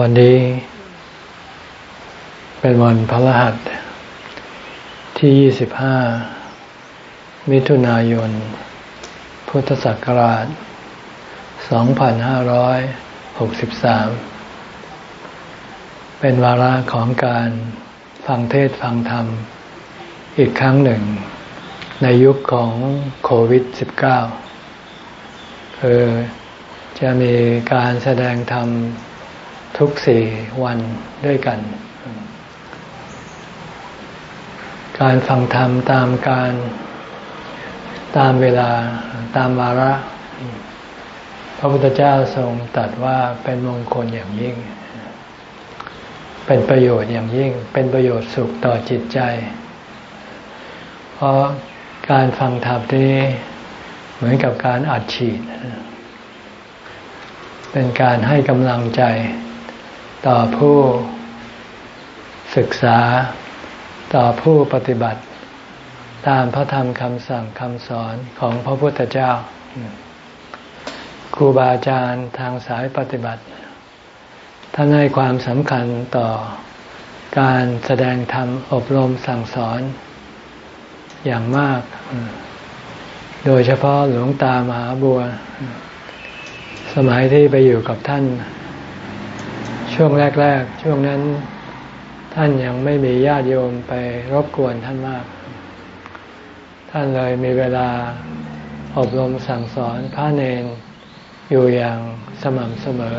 วันนี้เป็นวันพระรหัสที่ 25 มิถุนายน พุทธศักราช 2563 เป็นวาระของการฟังเทศฟังธรรม อีกครั้งหนึ่ง ในยุคของโควิด -19 คือจะมีการแสดงธรรม ทุกสี่วันด้วยกัน การฟังธรรมตามการตามเวลาตามวาระ พระพุทธเจ้าทรงตรัสว่าเป็นมงคลอย่างยิ่ง เป็นประโยชน์อย่างยิ่ง เป็นประโยชน์สุขต่อจิตใจ เพราะการฟังธรรมนี้เหมือนกับการอัดฉีด เป็นการให้กำลังใจ ต่อผู้ศึกษาต่อผู้ปฏิบัติ ตามพระธรรมคำสั่งคำสอนของพระพุทธเจ้า ครูบาอาจารย์ทางสายปฏิบัติ ท่านให้ความสำคัญต่อการแสดงธรรมอบรมสั่งสอนอย่างมาก โดยเฉพาะหลวงตามหาบัว สมัยที่ไปอยู่กับท่าน ช่วงแรก ๆ ช่วงนั้นท่านยังไม่มีญาติโยมไปรบกวนท่านมาก ท่านเลยมีเวลาอบรมสั่งสอนพระเนนอยู่อย่างสม่ำเสมอ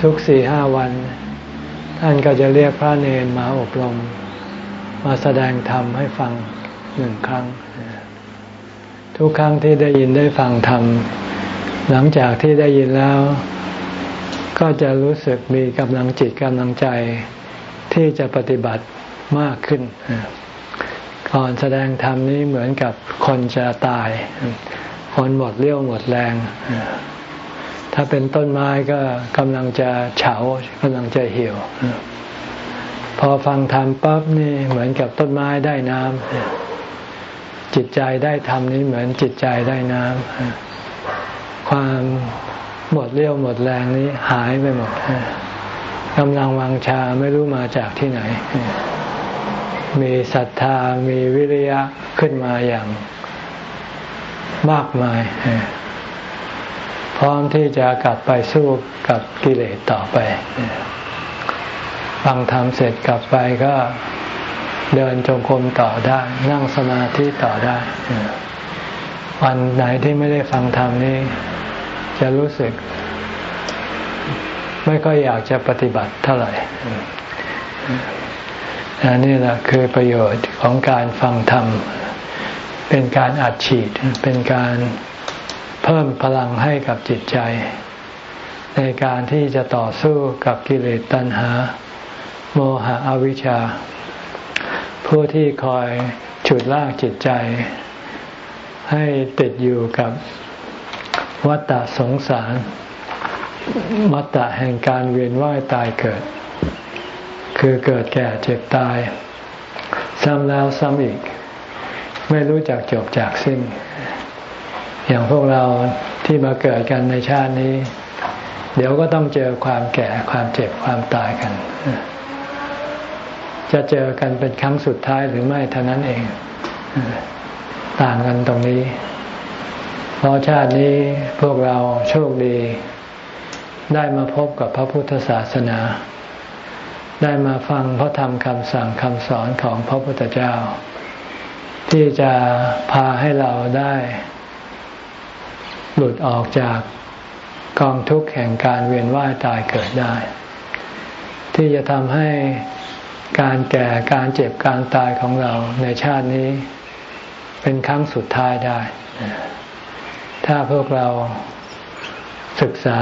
ทุกสี่ห้าวัน ท่านก็จะเรียกพระเนนมาอบรม มาแสดงธรรมให้ฟังหนึ่งครั้ง ทุกครั้งที่ได้ยินได้ฟังธรรมหลังจากที่ได้ยินแล้ว ก็จะรู้สึกมีกำลังจิตกำลังใจที่จะปฏิบัติมากขึ้น ก่อนแสดงธรรมนี้เหมือนกับคนจะตาย คนหมดเรี่ยวหมดแรง ถ้าเป็นต้นไม้ก็กำลังจะเฉากำลังจะเหี่ยว พอฟังธรรมปั๊บนี่เหมือนกับต้นไม้ได้น้ำจิตใจได้ธรรมนี้เหมือนจิตใจได้น้ำความ หมดเรี่ยวหมดแรงนี้หายไปหมดกำลังวังชาไม่รู้มาจากที่ไหน มีศรัทธามีวิริยะขึ้นมาอย่างมากมาย พร้อมที่จะกลับไปสู้กับกิเลสต่อไปฟังธรรมเสร็จกลับไปก็เดินจงกรมต่อได้ นั่งสมาธิต่อได้ วันไหนที่ไม่ได้ฟังธรรมนี้ จะรู้สึก ไม่ค่อยอยากจะปฏิบัติเท่าไหร่อันนี้แหละคือประโยชน์ของการฟังธรรม เป็นการอัดฉีด เป็นการเพิ่มพลังให้กับจิตใจ ในการที่จะต่อสู้กับกิเลสตัณหา โมหะอวิชชา ผู้ที่คอยฉุดลากจิตใจ ให้ติดอยู่กับ วัฏฏะสงสาร วัฏฏะแห่งการเวียนว่ายตายเกิด คือเกิดแก่เจ็บตาย ซ้ำแล้วซ้ำอีก ไม่รู้จักจบจากสิ้น อย่างพวกเราที่มาเกิดกันในชาตินี้ เดี๋ยวก็ต้องเจอความแก่ความเจ็บความตายกัน จะเจอกันเป็นครั้งสุดท้ายหรือไม่เท่านั้นเอง ต่างกันตรงนี้ พราะชาตินี้พวกเราโชคดี ได้มาพบกับพระพุทธศาสนา ได้มาฟังพระธรรมคำสั่งคำสอนของพระพุทธเจ้า ที่จะพาให้เราได้ หลุดออกจากกองทุกข์แห่งการเวียนว่ายตายเกิดได้ ที่จะทำให้การแก่การเจ็บการตายของเราในชาตินี้ เป็นครั้งสุดท้ายได้ ถ้าพวกเราศึกษา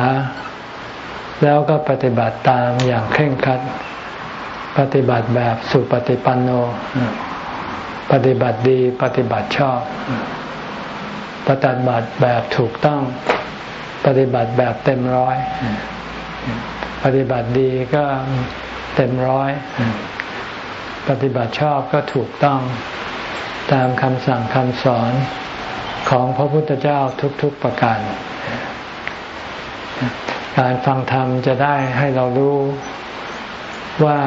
แล้วก็ปฏิบัติตามอย่างเคร่งครัด ปฏิบัติแบบสุปฏิปันโน ปฏิบัติดีปฏิบัติชอบ ปฏิบัติแบบถูกต้อง ปฏิบัติแบบเต็มร้อย ปฏิบัติดีก็เต็มร้อย ปฏิบัติชอบก็ถูกต้อง ตามคำสั่งคำสอน ของพระพุทธเจ้าทุกๆประการ การฟังธรรมจะได้ให้เรารู้ว่า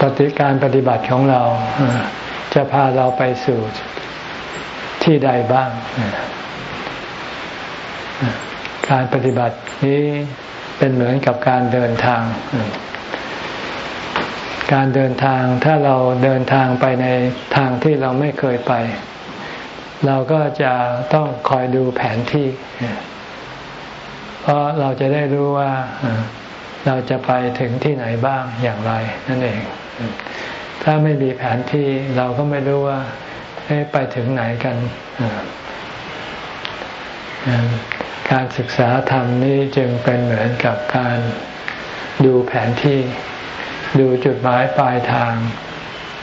ปฏิการปฏิบัติของเราจะพาเราไปสู่ที่ใดบ้าง การปฏิบัตินี้เป็นเหมือนกับการเดินทาง การเดินทางถ้าเราเดินทางไปในทางที่เราไม่เคยไป เราก็จะต้องคอยดูแผนที่ เพราะเราจะได้รู้ว่าเราจะไปถึงที่ไหนบ้างอย่างไร นั่นเอง ถ้าไม่มีแผนที่เราก็ไม่รู้ว่าไปถึงไหนกันการศึกษาธรรมนี้จึงเป็นเหมือนกับการดูแผนที่ ดูจุดหมายปลายทาง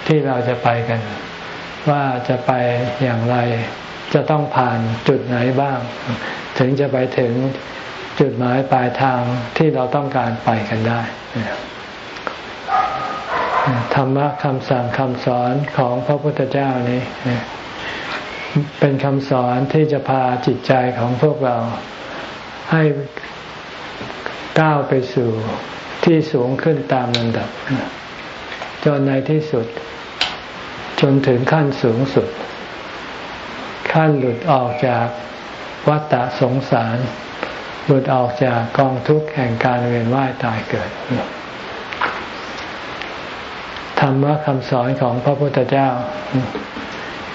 ที่เราจะไปกัน ว่าจะไปอย่างไร จะต้องผ่านจุดไหนบ้าง ถึงจะไปถึงจุดหมายปลายทางที่เราต้องการไปกันได้ธรรมะคำสั่งคำสอนของพระพุทธเจ้านี้ เป็นคำสอนที่จะพาจิตใจของพวกเราให้ก้าวไปสู่ ที่สูงขึ้นตามลำดับ จนในที่สุด จนถึงขั้นสูงสุด ขั้นหลุดออกจากวัฏสงสาร หลุดออกจากกองทุกข์แห่งการเวียนว่ายตายเกิด ธรรมะคำสอนของพระพุทธเจ้า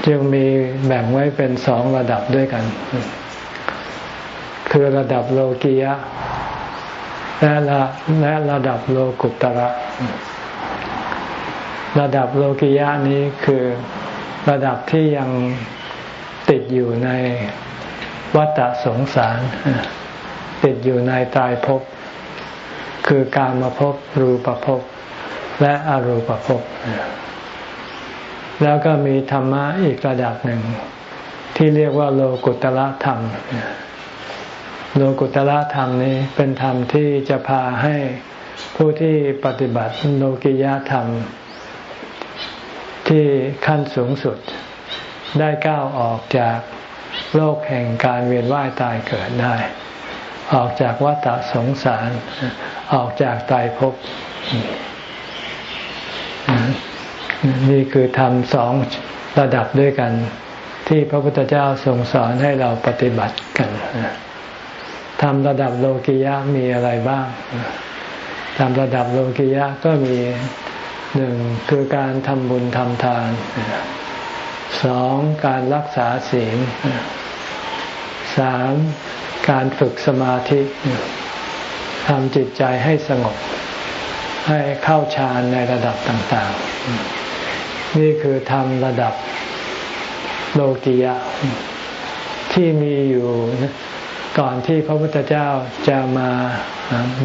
จึงมีแบ่งไว้เป็นสองระดับด้วยกัน คือระดับโลกียะ และระและระดับโลกุตระ ระดับโลกียะนี้คือระดับที่ยังติดอยู่ในวัฏสงสาร ติดอยู่ในตายภพคือการมาภพรูปภพและอรูปภพแล้วก็มีธรรมะอีกระดับหนึ่ง ที่เรียกว่าโลกุตละธรรม โลกุตละธรรมนี้เป็นธรรมที่จะพาให้ผู้ที่ปฏิบัติโลกิยธรรม ที่ขั้นสูงสุดได้ก้าวออกจากโลกแห่งการเวียนว่ายตายเกิดได้ ออกจากวัฏสงสาร ออกจากตายภพนี่คือธรรมสองระดับด้วยกัน ที่พระพุทธเจ้าทรงสอนให้เราปฏิบัติกัน ทำระดับโลกิยะมีอะไรบ้างทำระดับโลกิยะก็มีหนึ่งคือการทำบุญทำทานสองการรักษาศีลสามการฝึกสมาธิทำจิตใจให้สงบ ให้เข้าฌานในระดับต่างๆ นี่คือทำระดับโลกียะ ที่มีอยู่ ก่อนที่พระพุทธเจ้าจะมา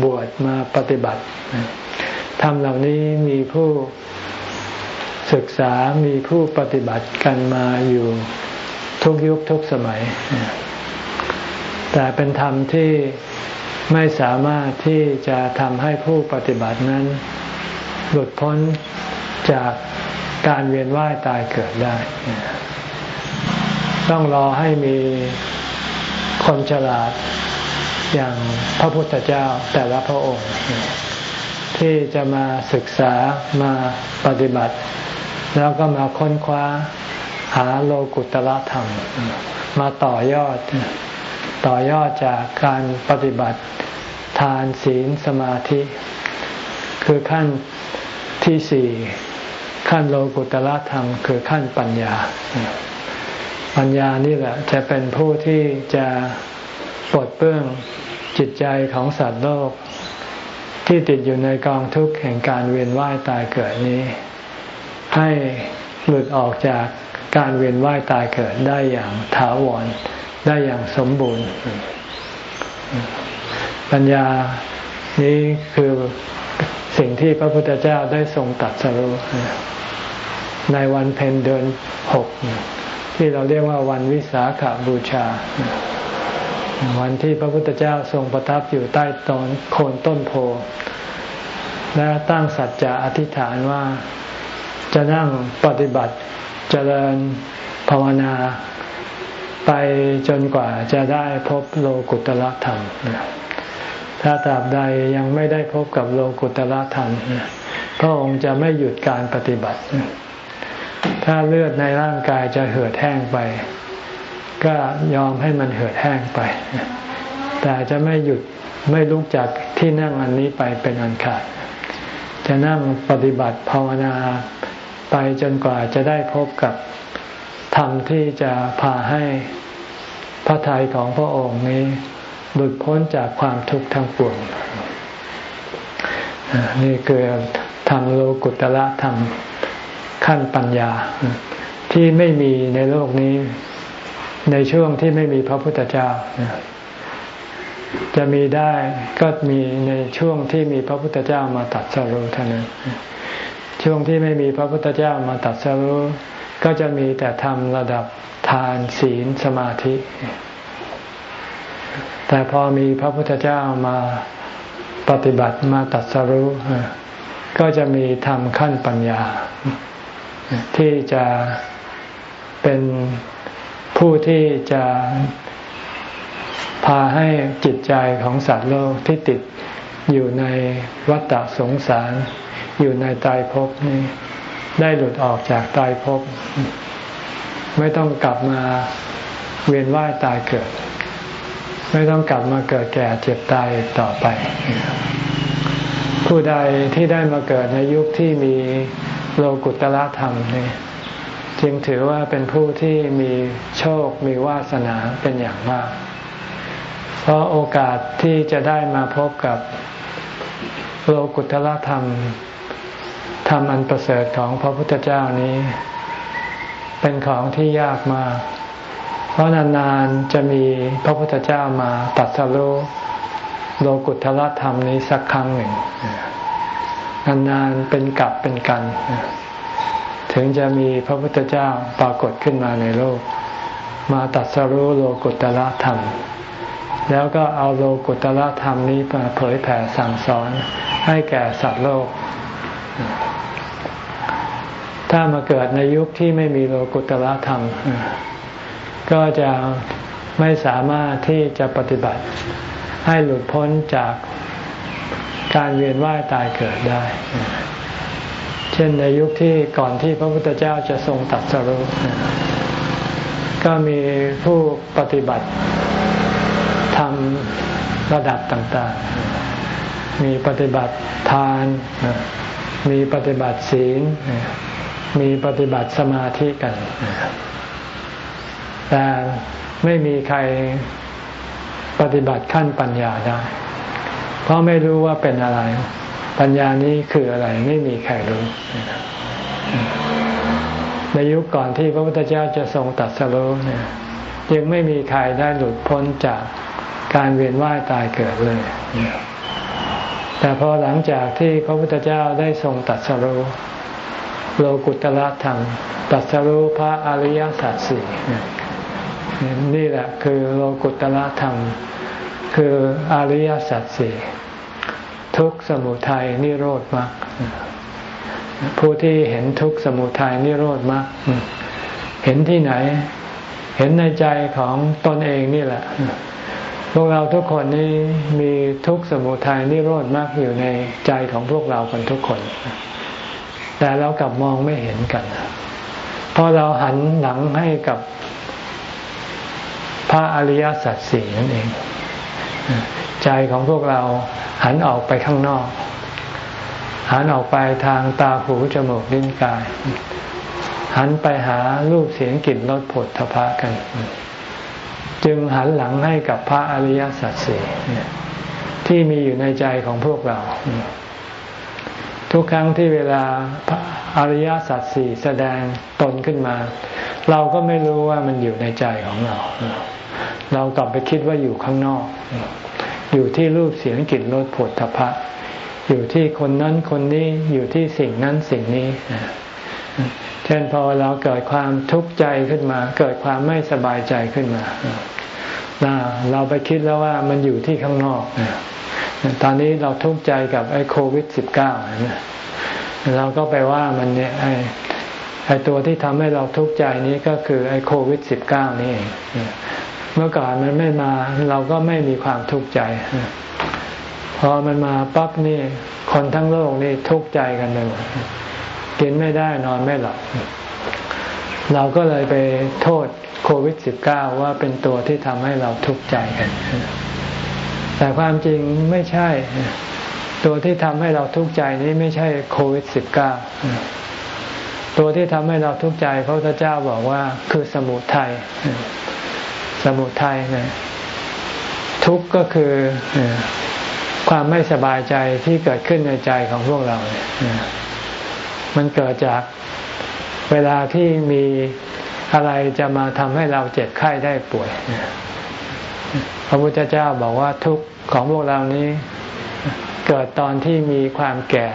บวชมาปฏิบัติธรรมเหล่านี้มีผู้ศึกษามีผู้ปฏิบัติกันมาอยู่ทุกยุคทุกสมัย แต่เป็นธรรมที่ไม่สามารถที่จะทำให้ผู้ปฏิบัตินั้น หลุดพ้นจากการเวียนว่ายตายเกิดได้ ต้องรอให้มี คนฉลาดอย่างพระพุทธเจ้าแต่ละพระองค์ ที่จะมาศึกษามาปฏิบัติ แล้วก็มาค้นคว้าหาโลกุตละธรรม มาต่อยอด ต่อยอดจากการปฏิบัติทานศีลสมาธิ คือขั้นที่สี่ขั้นโลกุตละธรรม คือขั้นปัญญา ปัญญานี่แหละ จะเป็นผู้ที่จะปลดเปื้องจิตใจของสัตว์โลก ที่ติดอยู่ในกองทุกข์แห่งการเวียนว่ายตายเกิดนี้ ให้หลุดออกจากการเวียนว่ายตายเกิดได้อย่างถาวรได้อย่างสมบูรณ์ ปัญญานี้คือสิ่งที่พระพุทธเจ้าได้ทรงตัดสรุในวันเพ็ญเดือนหก ที่เราเรียกว่าวันวิสาขาบูชา วันที่พระพุทธเจ้าทรงประทับอยู่ใต้ตอนโคนต้นโพและตั้งสัจจะอธิษฐานว่า จะนั่งปฏิบัติเจริญภาวนาไปจนกว่าจะได้พบโลกุตละธรรม ถ้าตราบใดยังไม่ได้พบกับโลกุตละธรรม พระองค์จะไม่หยุดการปฏิบัติ ถ้าเลือดในร่างกายจะเหือดแห้งไป ก็ยอมให้มันเหือดแห้งไป แต่จะไม่หยุดไม่ลุกจากที่นั่งอันนี้ไปเป็นอันขาด จะนั่งปฏิบัติภาวนาไปจนกว่าจะได้พบกับธรรมที่จะพาให้พระทัยของพระองค์นี้หลุดพ้นจากความทุกข์ทั้งปวง นี่คือธรรมโลกุตละธรรม ขั้นปัญญา ที่ไม่มีในโลกนี้ ในช่วงที่ไม่มีพระพุทธเจ้า จะมีได้ก็มีในช่วงที่มีพระพุทธเจ้ามาตัดสรุเท่านั้นช่วงที่ไม่มีพระพุทธเจ้ามาตัดสรุก็จะมีแต่ทำระดับทานศีลสมาธิ แต่พอมีพระพุทธเจ้ามาปฏิบัติมาตัดสรุก็จะมีทำขั้นปัญญา ที่จะเป็นผู้ที่จะพาให้จิตใจของสัตว์โลกที่ติดอยู่ในวัฏสงสาร อยู่ในตายภพนี้ ได้หลุดออกจากตายภพไม่ต้องกลับมาเวียนว่ายตายเกิด ไม่ต้องกลับมาเกิดแก่เจ็บตายต่อไป ผู้ใดที่ได้มาเกิดในยุคที่มี โลกุตละธรรมนี่จึงถือว่าเป็นผู้ที่มีโชคมีวาสนาเป็นอย่างมาก เพราะโอกาสที่จะได้มาพบกับโลกุตละธรรมธรรมอันประเสริฐของพระพุทธเจ้านี้ เป็นของที่ยากมาก เพราะนานๆจะมีพระพุทธเจ้ามาตัดสรุโลกุตละธรรมนี้สักครั้งหนึ่ง นานๆเป็นกลับเป็นกัน ถึงจะมีพระพุทธเจ้าปรากฏขึ้นมาในโลก มาตัดสรุโลกุตละธรรม แล้วก็เอาโลกุตละธรรมนี้มาเผยแผ่สั่งสอนให้แก่สัตว์โลก ถ้ามาเกิดในยุคที่ไม่มีโลกุตละธรรม ก็จะไม่สามารถที่จะปฏิบัติให้หลุดพ้นจาก การเวียนว่ายตายเกิดได้ เช่นในยุคที่ก่อนที่พระพุทธเจ้าจะทรงตัดสรุปก็มีผู้ปฏิบัติทำระดับต่างๆ มีปฏิบัติทาน มีปฏิบัติศีล มีปฏิบัติสมาธิกัน แต่ไม่มีใครปฏิบัติขั้นปัญญาได้ เพราะไม่รู้ว่าเป็นอะไร ปัญญานี้คืออะไรไม่มีใครรู้ในยุคก่อนที่พระพุทธเจ้าจะทรงตัดสรุเนี่ยยังไม่มีใครได้หลุดพ้นจากการเวียนว่ายตายเกิดเลย แต่พอหลังจากที่พระพุทธเจ้าได้ทรงตัดสรุโลกุตละธรรมตัดสรุพระอริยสัจสี่นี่แหละคือโลกุตละธรรม คืออริยสัจสี่ทุกสมุทัยนิโรธมรรคผู้ที่เห็นทุกสมุทัยนิโรธมรรคเห็นที่ไหน เห็นในใจของตนเองนี่แหละพวกเราทุกคนนี้มีทุกสมุทัยนิโรธมากอยู่ในใจของพวกเราคนทุกคน แต่เรากลับมองไม่เห็นกัน เพราะเราหันหลังให้กับพระอริยสัจสี่นั่นเอง ใจของพวกเราหันออกไปข้างนอก หันออกไปทางตาหูจมูกลิ้นกาย หันไปหารูปเสียงกลิ่นรสผลทพะกัน จึงหันหลังให้กับพระอริยสัจสี่ที่มีอยู่ในใจของพวกเรา ทุกครั้งที่เวลาพระอริยสัจสี่แสดงตนขึ้นมา เราก็ไม่รู้ว่ามันอยู่ในใจของเรา เรากลับไปคิดว่าอยู่ข้างนอก อยู่ที่รูปเสียงกลิ่นรสผลทพะ อยู่ที่คนนั้นคนนี้อยู่ที่สิ่งนั้นสิ่งนี้ เช่นพอเราเกิดความทุกข์ใจขึ้นมา เกิดความไม่สบายใจขึ้นมาเราไปคิดแล้วว่ามันอยู่ที่ข้างนอกตอนนี้เราทุกข์ใจกับไอ้โควิดสิบเก้าเราก็ไปว่ามันเนี่ยไอ้ไอ้ตัวที่ทำให้เราทุกข์ใจนี้ก็คือไอ้โควิด -19 นี่เอง เมื่อก่อนมันไม่มาเราก็ไม่มีความทุกข์ใจ พอมันมาปั๊บนี่ คนทั้งโลกนี่ทุกข์ใจกันเลยกินไม่ได้นอนไม่หลับเราก็เลยไปโทษโควิด -19 ว่าเป็นตัวที่ทำให้เราทุกข์ใจกัน แต่ความจริงไม่ใช่ ตัวที่ทำให้เราทุกข์ใจนี้ไม่ใช่โควิด -19 ตัวที่ทำให้เราทุกข์ใจพระพุทธเจ้าบอกว่าคือสมุทัย สมุทัยนะทุกข์ก็คือความไม่สบายใจที่เกิดขึ้นในใจของพวกเราเนี่ยมันเกิดจากเวลาที่มีอะไรจะมาทำให้เราเจ็บไข้ได้ป่วย พระพุทธเจ้าบอกว่าทุกข์ของพวกเรานี้ เกิดตอนที่มีความแก่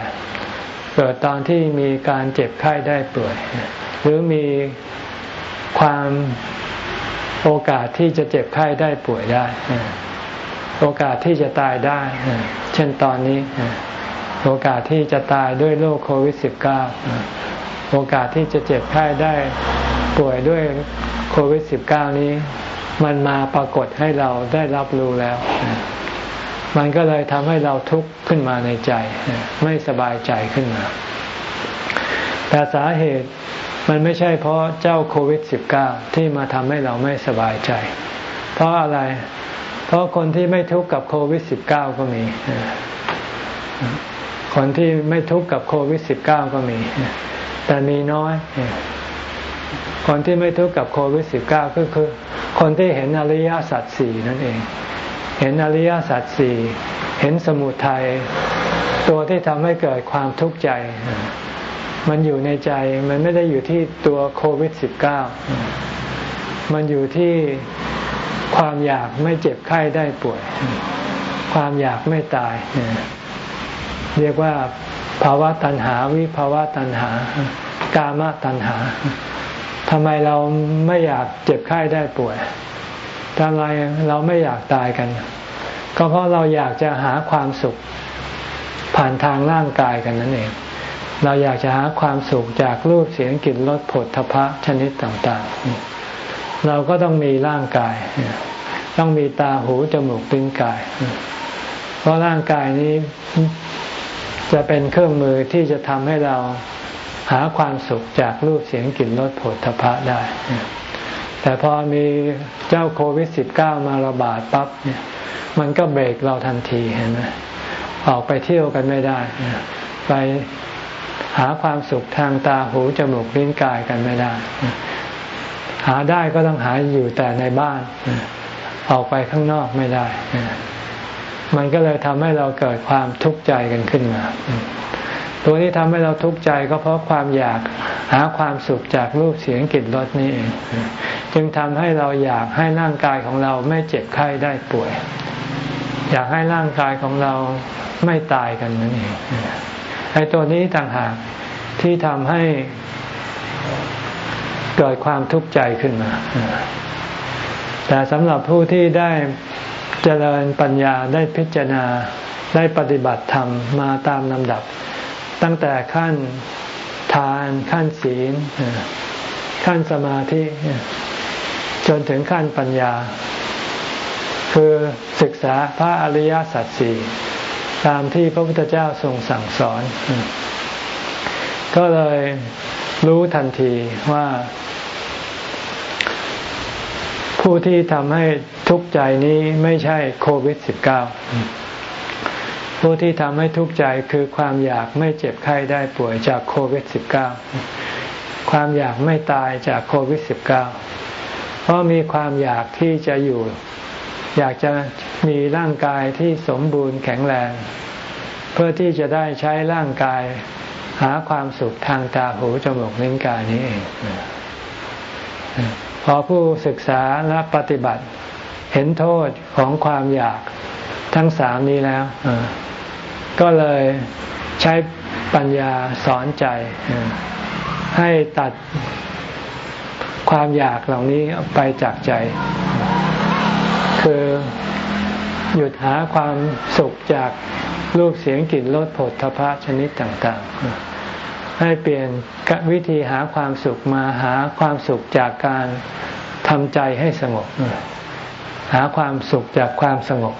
เกิดตอนที่มีการเจ็บไข้ได้ป่วย หรือมีความ โอกาสที่จะเจ็บไข้ได้ป่วยได้ โอกาสที่จะตายได้ เช่นตอนนี้ โอกาสที่จะตายด้วยโรคโควิด -19 โอกาสที่จะเจ็บไข้ได้ป่วยด้วยโควิด -19 นี้ มันมาปรากฏให้เราได้รับรู้แล้ว มันก็เลยทำให้เราทุกข์ขึ้นมาในใจ ไม่สบายใจขึ้นมาแต่สาเหตุ มันไม่ใช่เพราะเจ้าโควิด -19 ที่มาทำให้เราไม่สบายใจ เพราะอะไร เพราะคนที่ไม่ทุกข์กับโควิด -19 ก็มี คนที่ไม่ทุกข์กับโควิด -19 ก็มี แต่มีน้อย คนที่ไม่ทุกข์กับโควิด -19 ก็คือ คนที่เห็นอริยสัจสี่นั่นเอง เห็นอริยสัจสี่เห็นสมุทัยตัวที่ทำให้เกิดความทุกข์ใจ มันอยู่ในใจมันไม่ได้อยู่ที่ตัวโควิด -19 มันอยู่ที่ความอยากไม่เจ็บไข้ได้ป่วย ความอยากไม่ตาย เรียกว่าภาวะตัณหาวิภาวะตัณหา กามตัณหาทำไมเราไม่อยากเจ็บไข้ได้ป่วยทำไมเราไม่อยากตายกัน ก็เพราะเราอยากจะหาความสุขผ่านทางร่างกายกันนั่นเอง เราอยากจะหาความสุขจากรูปเสียงกลิ่นรสผลทพะชนิดต่างๆ เราก็ต้องมีร่างกาย ต้องมีตาหูจมูกลิ้นกาย เพราะร่างกายนี้จะเป็นเครื่องมือที่จะทำให้เราหาความสุขจากรูปเสียงกลิ่นรสผลทพะได้ แต่พอมีเจ้าโควิด -19 มาระบาดปั๊บเนี่ยมันก็เบรกเราทันทีเห็นไหมออกไปเที่ยวกันไม่ได้ ไป หาความสุขทางตาหูจมูกลิ้นกายกันไม่ได้ หาได้ก็ต้องหาอยู่แต่ในบ้าน ออกไปข้างนอกไม่ได้ มันก็เลยทำให้เราเกิดความทุกข์ใจกันขึ้นมา ตัวที่ทำให้เราทุกข์ใจก็เพราะความอยากหาความสุขจากรูปเสียงกลิ่นรสนี่เอง จึงทำให้เราอยากให้ร่างกายของเราไม่เจ็บไข้ได้ป่วย อยากให้ร่างกายของเราไม่ตายกันนั่นเอง ไอ้ตัวนี้ต่างหากที่ทำให้เกิดความทุกข์ใจขึ้นมา แต่สำหรับผู้ที่ได้เจริญปัญญาได้พิจารณาได้ปฏิบัติธรรมมาตามลำดับ ตั้งแต่ขั้นทานขั้นศีล ขั้นสมาธิ จนถึงขั้นปัญญา คือศึกษาพระอริยสัจสี่ ตามที่พระพุทธเจ้าทรงสั่งสอน ก็เลยรู้ทันทีว่า ผู้ที่ทำให้ทุกข์ใจนี้ไม่ใช่โควิด -19 ผู้ที่ทำให้ทุกข์ใจคือความอยากไม่เจ็บไข้ได้ป่วยจากโควิด -19 ความอยากไม่ตายจากโควิด -19 เพราะมีความอยากที่จะอยู่ อยากจะมีร่างกายที่สมบูรณ์แข็งแรง เพื่อที่จะได้ใช้ร่างกายหาความสุขทางตาหูจมูกลิ้นกายนี้เองพอผู้ศึกษาและปฏิบัติ เห็นโทษของความอยากทั้งสามนี้แล้วก็เลยใช้ปัญญาสอนใจ ให้ตัดความอยากเหล่านี้ไปจากใจ คือหยุดหาความสุขจากรูปเสียงกลิ่นรสผลทพะชนิดต่างๆ ให้เปลี่ยนวิธีหาความสุขมาหาความสุขจากการทำใจให้สงบ หาความสุขจากความสงบ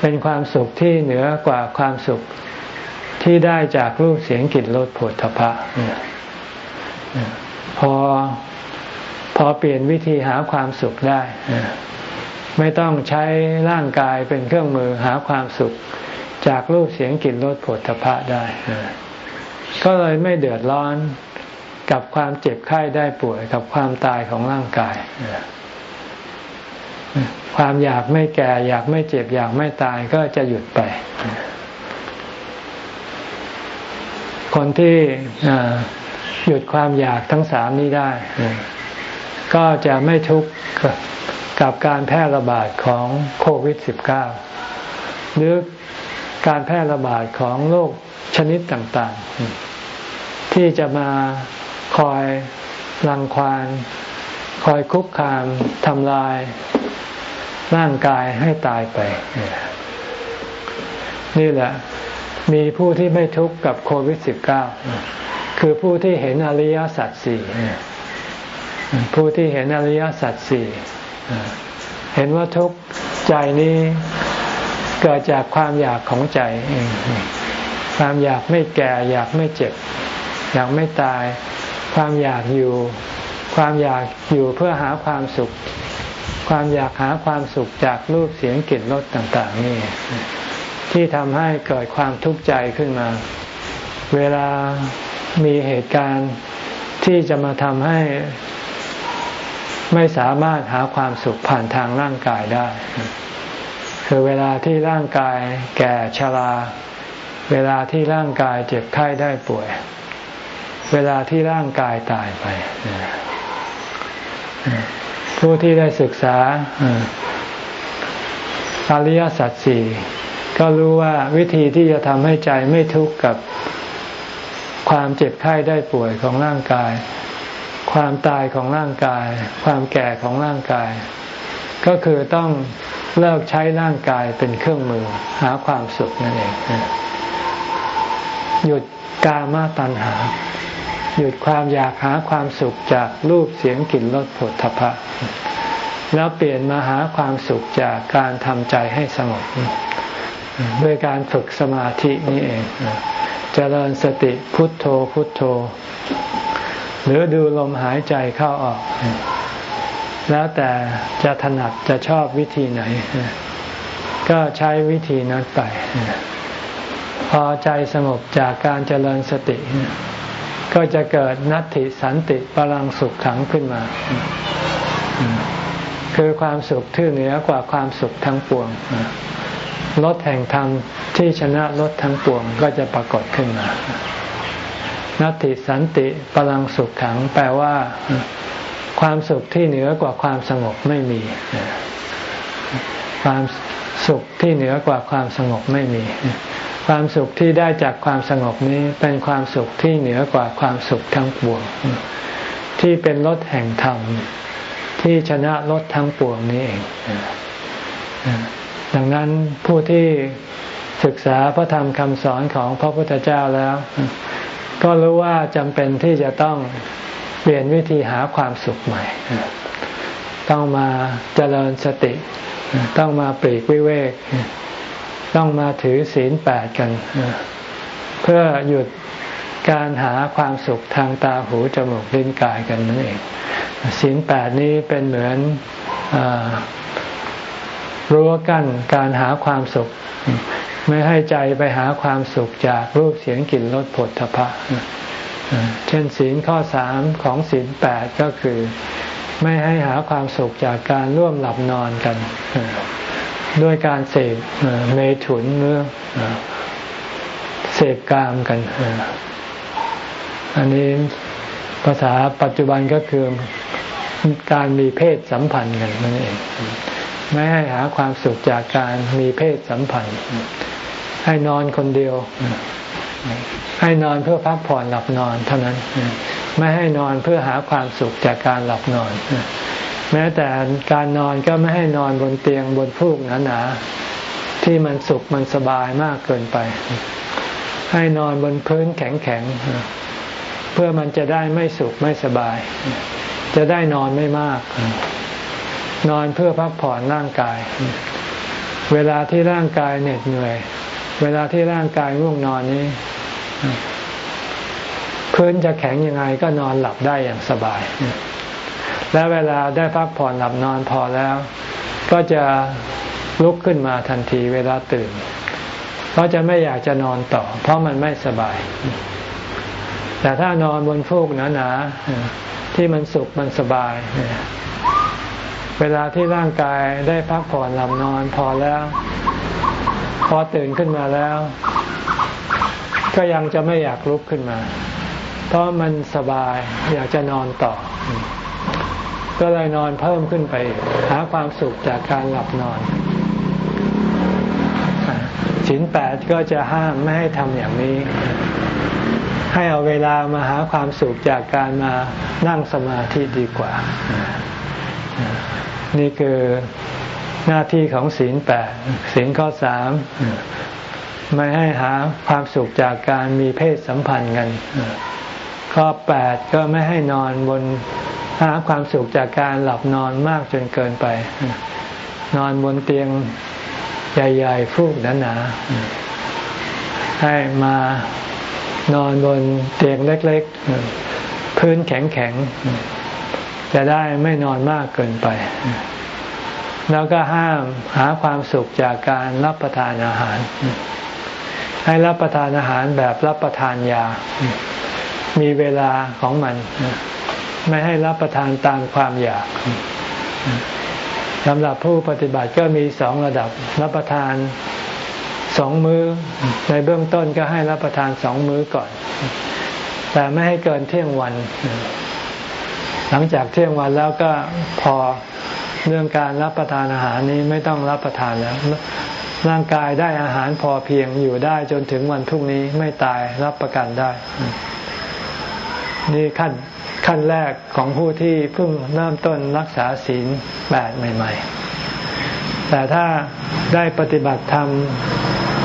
เป็นความสุขที่เหนือกว่าความสุขที่ได้จากรูปเสียงกลิ่นรสผลทพะพอพอเปลี่ยนวิธีหาความสุขได้ ไม่ต้องใช้ร่างกายเป็นเครื่องมือหาความสุข จากรูปเสียงกลิ่นรสผลทพะได้ ก็เลยไม่เดือดร้อนกับความเจ็บไข้ได้ป่วยกับความตายของร่างกาย ความอยากไม่แก่ อยากไม่เจ็บ อยากไม่ตายก็จะหยุดไป คนที่หยุดความอยากทั้งสามนี้ได้ ก็จะไม่ทุกข์ กับการแพร่ระบาดของโควิด -19 หรือการแพร่ระบาดของโรคชนิดต่างๆ ที่จะมาคอยรังควานคอยคุกคามทำลายร่างกายให้ตายไป นี่แหละมีผู้ที่ไม่ทุกข์กับโควิด -19 คือผู้ที่เห็นอริยสัจสี่ผู้ที่เห็นอริยสัจสี่ เห็นว่าทุกข์ใจนี้เกิดจากความอยากของใจเองความอยากไม่แก่ อยากไม่เจ็บ อยากไม่ตาย ความอยากอยู่ ความอยากอยู่เพื่อหาความสุข ความอยากหาความสุขจากรูปเสียงกลิ่นรสต่าง ๆ นี่ ที่ทำให้เกิดความทุกข์ใจขึ้นมา เวลามีเหตุการณ์ที่จะมาทำให้ ไม่สามารถหาความสุขผ่านทางร่างกายได้ คือเวลาที่ร่างกายแก่ชรา เวลาที่ร่างกายเจ็บไข้ได้ป่วย เวลาที่ร่างกายตายไปผู้ที่ได้ศึกษาอริยสัจสี่ก็รู้ว่าวิธีที่จะทำให้ใจไม่ทุกข์กับความเจ็บไข้ได้ป่วยของร่างกาย ความตายของร่างกาย ความแก่ของร่างกาย ก็คือต้องเลิกใช้ร่างกายเป็นเครื่องมือ หาความสุขนั่นเองหยุดกามาตัณหา หยุดความอยากหาความสุขจากรูปเสียงกลิ่นรสผลทพะ แล้วเปลี่ยนมาหาความสุขจากการทำใจให้สงบด้วยการฝึกสมาธินี่เองเจริญสติพุทโธพุทโธ หรือดูลมหายใจเข้าออก แล้วแต่จะถนัดจะชอบวิธีไหน ก็ใช้วิธีนั้นไป พอใจสงบจากการเจริญสติ ก็จะเกิดนัตติสันติพลังสุขขังขึ้นมา คือความสุขที่เหนือกว่าความสุขทั้งปวงลดแห่งธรรมที่ชนะลดทั้งปวงก็จะปรากฏขึ้นมา นัตติสันติพลังสุขขัง แปลว่า ความสุขที่เหนือกว่าความสงบไม่มี ความสุขที่เหนือกว่าความสงบไม่มี ความสุขที่ได้จากความสงบนี้เป็นความสุขที่เหนือกว่าความสุขทั้งปวง ที่เป็นรถแห่งธรรม ที่ชนะรถทั้งปวงนี้เองดังนั้นผู้ที่ศึกษาพระธรรมคำสอนของพระพุทธเจ้าแล้ว ก็รู้ว่าจำเป็นที่จะต้องเปลี่ยนวิธีหาความสุขใหม่ ต้องมาเจริญสติ ต้องมาปรีกวิเวก ต้องมาถือศีลแปดกัน เพื่อหยุดการหาความสุขทางตาหูจมูกลิ้นกายกันนั่นเองศีลแปดนี้เป็นเหมือนรั้วกั้นการหาความสุข ไม่ให้ใจไปหาความสุขจากรูปเสียงกลิ่นรสผลทพะเช่นศีลข้อสามของศีลแปดก็คือ ไม่ให้หาความสุขจากการร่วมหลับนอนกัน ด้วยการเสพเมถุนหรือเสพกามกัน อันนี้ภาษาปัจจุบันก็คือการมีเพศสัมพันธ์กันนั่นเอง ไม่ให้หาความสุขจากการมีเพศสัมพันธ์ ให้นอนคนเดียว ให้นอนเพื่อพักผ่อนหลับนอนเท่านั้น ไม่ให้นอนเพื่อหาความสุขจากการหลับนอน แม้แต่การนอนก็ไม่ให้นอนบนเตียงบนฟูกหนาๆที่มันสุขมันสบายมากเกินไป ให้นอนบนพื้นแข็งๆเพื่อมันจะได้ไม่สุขไม่สบาย จะได้นอนไม่มาก นอนเพื่อพักผ่อนร่างกาย เวลาที่ร่างกายเหน็ดเหนื่อย เวลาที่ร่างกายง่วงนอนนี้พื้นจะแข็งยังไงก็นอนหลับได้อย่างสบาย และเวลาได้พักผ่อนหลับนอนพอแล้ว ก็จะลุกขึ้นมาทันทีเวลาตื่น เพราะจะไม่อยากจะนอนต่อ เพราะมันไม่สบาย แต่ถ้านอนบนฟูกหนาๆที่มันสุขมันสบาย เวลาที่ร่างกายได้พักผ่อนหลับนอนพอแล้ว พอตื่นขึ้นมาแล้ว ก็ยังจะไม่อยากลุกขึ้นมา เพราะมันสบายอยากจะนอนต่อ ก็เลยนอนเพิ่มขึ้นไปหาความสุขจากการหลับนอนสินแปดก็จะห้ามไม่ให้ทำอย่างนี้ ให้เอาเวลามาหาความสุขจากการมานั่งสมาธิดีกว่า นี่คือหน้าที่ของศีลแปดศีลข้อสามไม่ให้หาความสุขจากการมีเพศสัมพันธ์กัน ข้อแปดก็ไม่ให้นอนบนหาความสุขจากการหลับนอนมากจนเกินไป นอนบนเตียงใหญ่ๆฟูกหนาๆให้มานอนบนเตียงเล็ก ๆ พื้นแข็งๆ จะได้ไม่นอนมากเกินไป แล้วก็ห้ามหาความสุขจากการรับประทานอาหาร ให้รับประทานอาหารแบบรับประทานยา มีเวลาของมัน ไม่ให้รับประทานตามความอยากสำหรับผู้ปฏิบัติก็มีสองระดับรับประทานสองมือ้อ ในเบื้องต้นก็ให้รับประทานสองมื้อก่อน แต่ไม่ให้เกินเที่ยงวัน หลังจากเที่ยงวันแล้วก็พอเรื่องการรับประทานอาหารนี้ไม่ต้องรับประทานแล้วร่างกายได้อาหารพอเพียงอยู่ได้จนถึงวันพรุ่งนี้ไม่ตายรับประกันได้ นี่ขั้นขั้นแรกของผู้ที่เพิ่งเริ่มต้นรักษาศีลแปดใหม่ ๆ แต่ถ้าได้ปฏิบัติธรรม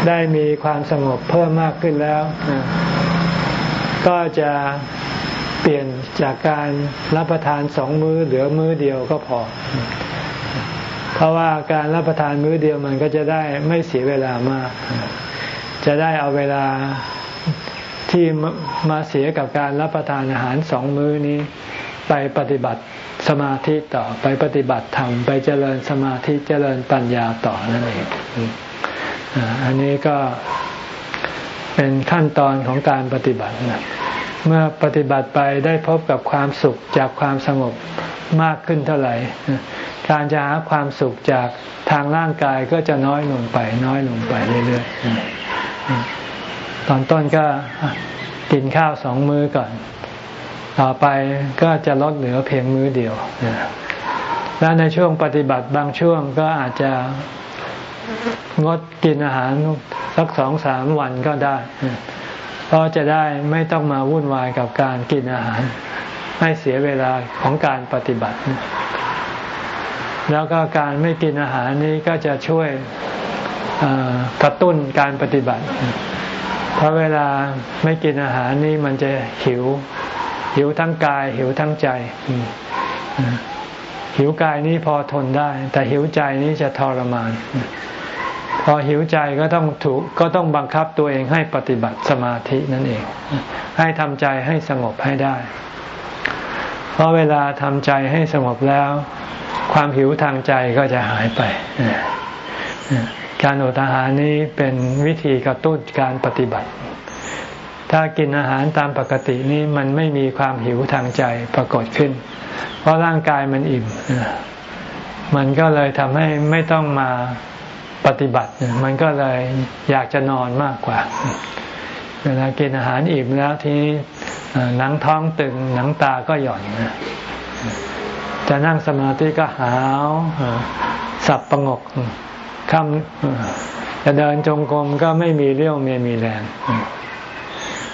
ได้มีความสงบเพิ่มมากขึ้นแล้ว ก็จะ ปลี่ยนจากการรับประทานสองมื้อเหลือมื้อเดียวก็พอ เพราะว่าการรับประทานมื้อเดียวมันก็จะได้ไม่เสียเวลามาก จะได้เอาเวลาที่มาเสียกับการรับประทานอาหารสองมื้อนี้ ไปปฏิบัติสมาธิต่อไปปฏิบัติธรรมไปเจริญสมาธิเจริญปัญญาต่อนั่นเองอันนี้ก็เป็นขั้นตอนของการปฏิบัตินะ เมื่อปฏิบัติไปได้พบกับความสุขจากความสงบมากขึ้นเท่าไหร่ การจะหาความสุขจากทางร่างกายก็จะน้อยลงไป น้อยลงไปเรื่อยๆ ตอนต้นก็กินข้าวสองมื้อก่อน ต่อไปก็จะลดเหลือเพียงมื้อเดียว แล้วในช่วงปฏิบัติบางช่วงก็อาจจะงดกินอาหารสักสองสามวันก็ได้ เพราะจะได้ไม่ต้องมาวุ่นวายกับการกินอาหาร ให้เสียเวลาของการปฏิบัติ แล้วก็การไม่กินอาหารนี้ก็จะช่วยกระตุ้นการปฏิบัติ เพราะเวลาไม่กินอาหารนี่มันจะหิว หิวทั้งกาย หิวทั้งใจ หิวกายนี้พอทนได้ แต่หิวใจนี้จะทรมาน พอหิวใจก็ต้องถูกก็ต้องบังคับตัวเองให้ปฏิบัติสมาธินั่นเอง ให้ทำใจให้สงบให้ได้ เพราะเวลาทำใจให้สงบแล้ว ความหิวทางใจก็จะหายไป การอดอาหารนี้เป็นวิธีกระตุ้นการปฏิบัติ ถ้ากินอาหารตามปกตินี้มันไม่มีความหิวทางใจปรากฏขึ้น เพราะร่างกายมันอิ่มมันก็เลยทำให้ไม่ต้องมา ปฏิบัติ มันก็เลยอยากจะนอนมากกว่า เวลากินอาหารอิ่มแล้วทีนี้หนังท้องตึงหนังตาก็หย่อนจะนั่งสมาธิก็หาวสับประงกคำจะเดินจงกรมก็ไม่มีเรี่ยวไม่มีแรง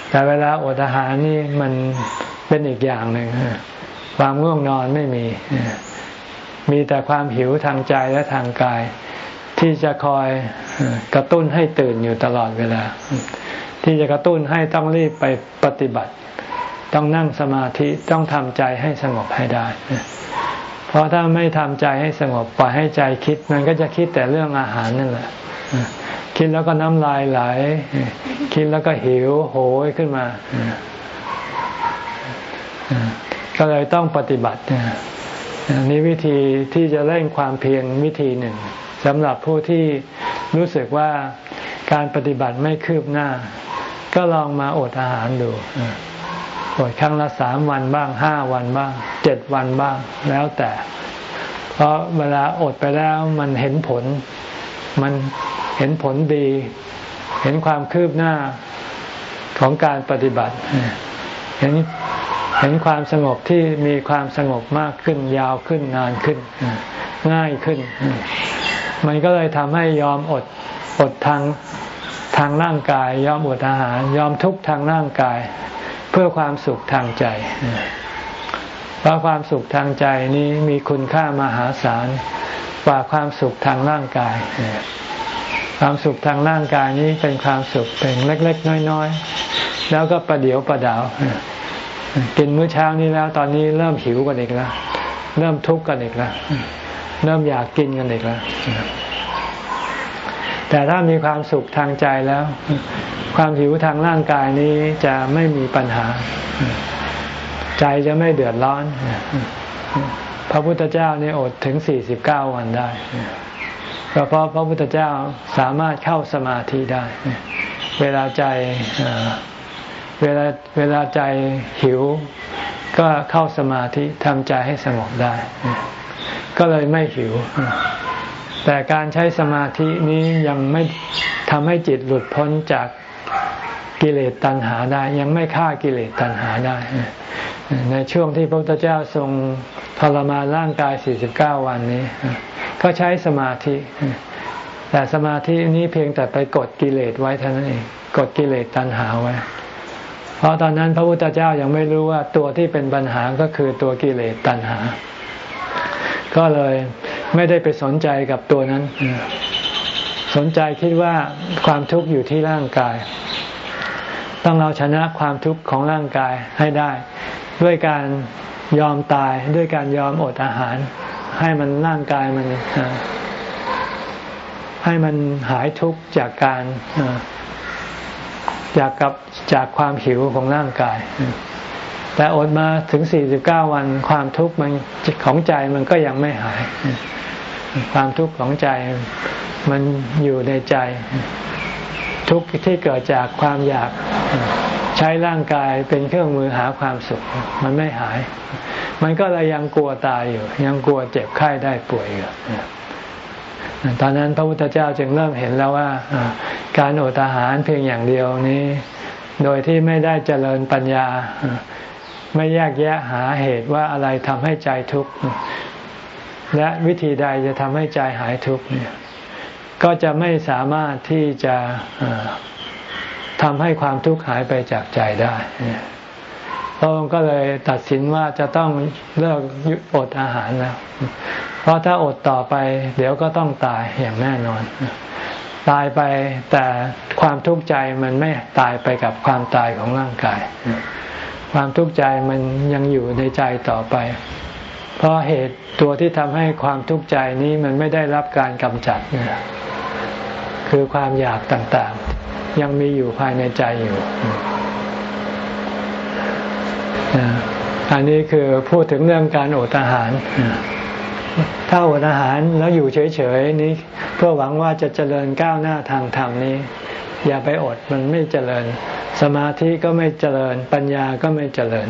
แต่เวลาอดอาหารนี่มันเป็นอีกอย่างหนึ่งความง่วงนอนไม่มี มีแต่ความหิวทางใจและทางกาย ที่จะคอยกระตุ้นให้ตื่นอยู่ตลอดเวลา ที่จะกระตุ้นให้ต้องรีบไปปฏิบัติ ต้องนั่งสมาธิต้องทำใจให้สงบให้ได้ เพราะถ้าไม่ทำใจให้สงบปล่อยให้ใจคิด มันก็จะคิดแต่เรื่องอาหารนั่นแหละคิดแล้วก็น้ำลายไหล คิดแล้วก็หิวโหยขึ้นมา ก็เลยต้องปฏิบัตินี่วิธีที่จะเร่งความเพียรวิธีหนึ่ง สำหรับผู้ที่รู้สึกว่าการปฏิบัติไม่คืบหน้า ก็ลองมาอดอาหารดูอดครั้งละสามวันบ้างห้าวันบ้างเจ็ดวันบ้าง แล้วแต่ เพราะเวลาอดไปแล้วมันเห็นผล มันเห็นผลดี เห็นความคืบหน้าของการปฏิบัติ เห็นเห็นความสงบที่มีความสงบมากขึ้นยาวขึ้นนานขึ้น ง่ายขึ้น มันก็เลยทำให้ยอมอดอดทางทางร่างกาย ยอมอดอาหาร ยอมทุกทางร่างกาย เพื่อความสุขทางใจเพราะความสุขทางใจนี้มีคุณค่ามหาศาลกว่าความสุขทางร่างกายความสุขทางร่างกายนี้เป็นความสุขเป็นเล็ก ๆ น้อย ๆ แล้วก็ประเดี๋ยวประดาว กินมื้อเช้านี้แล้ว ตอนนี้เริ่มหิวกันอีกแล้ว เริ่มทุกข์กันอีกแล้ว เริ่มอยากกินกันอีกแล้วแต่ถ้ามีความสุขทางใจแล้ว ความหิวทางร่างกายนี้จะไม่มีปัญหา ใจจะไม่เดือดร้อน พระพุทธเจ้านี่อดถึงสี่สิบเก้าวันได้ก็เพราะพระพุทธเจ้าสามารถเข้าสมาธิได้ เวลาใจเวลาเวลาใจหิว ก็เข้าสมาธิทำใจให้สงบได้ ก็เลยไม่หิว แต่การใช้สมาธินี้ยังไม่ทำให้จิตหลุดพ้นจากกิเลสตัณหาได้ ยังไม่ฆ่ากิเลสตัณหาได้ ในช่วงที่พระพุทธเจ้าทรงทรมานร่างกาย 49 วันนี้ ก็ใช้สมาธิ แต่สมาธินี้เพียงแต่ไปกดกิเลสไว้เท่านั้นเองกดกิเลสตัณหาไว้ เพราะตอนนั้นพระพุทธเจ้ายังไม่รู้ว่าตัวที่เป็นปัญหาก็คือตัวกิเลสตัณหา ก็เลยไม่ได้ไปสนใจกับตัวนั้น สนใจคิดว่าความทุกข์อยู่ที่ร่างกาย ต้องเราชนะความทุกข์ของร่างกายให้ได้ ด้วยการยอมตายด้วยการยอมอดอาหาร ให้มันร่างกายมันให้มันหายทุกข์จากการจากกับจากความหิวของร่างกาย แต่อดมาถึงสี่สิบเก้าวันความทุกข์มันของใจมันก็ยังไม่หาย ความทุกข์ของใจมันอยู่ในใจ ทุกข์ที่เกิดจากความอยากใช้ร่างกายเป็นเครื่องมือหาความสุข มันไม่หาย มันก็เลยยังกลัวตายอยู่ ยังกลัวเจ็บไข้ได้ป่วยอยู่ตอนนั้นพระพุทธเจ้าจึงเริ่มเห็นแล้วว่า การอดอาหารเพียงอย่างเดียวนี้ โดยที่ไม่ได้เจริญปัญญา ไม่แยกแยะหาเหตุว่าอะไรทำให้ใจทุกข์และวิธีใดจะทำให้ใจหายทุกข์เนี่ยก็จะไม่สามารถที่จะทำให้ความทุกข์หายไปจากใจได้พระองค์ก็เลยตัดสินว่าจะต้องเลิกอดอาหารแล้ว เพราะถ้าอดต่อไป เดี๋ยวก็ต้องตายอย่างแน่นอน ตายไปแต่ความทุกข์ใจมันไม่ตายไปกับความตายของร่างกาย ความทุกข์ใจมันยังอยู่ในใจต่อไป เพราะเหตุตัวที่ทำให้ความทุกข์ใจนี้มันไม่ได้รับการกำจัดนี่ยคือความอยากต่างๆ ยังมีอยู่ภายในใจอยู่อันนี้คือพูดถึงเรื่องการอดอาหาร ถ้าอดอาหารแล้วอยู่เฉยๆนี้ เพื่อหวังว่าจะเจริญก้าวหน้าทางธรรมนี้ อย่าไปอดมันไม่เจริญ สมาธิก็ไม่เจริญ ปัญญาก็ไม่เจริญ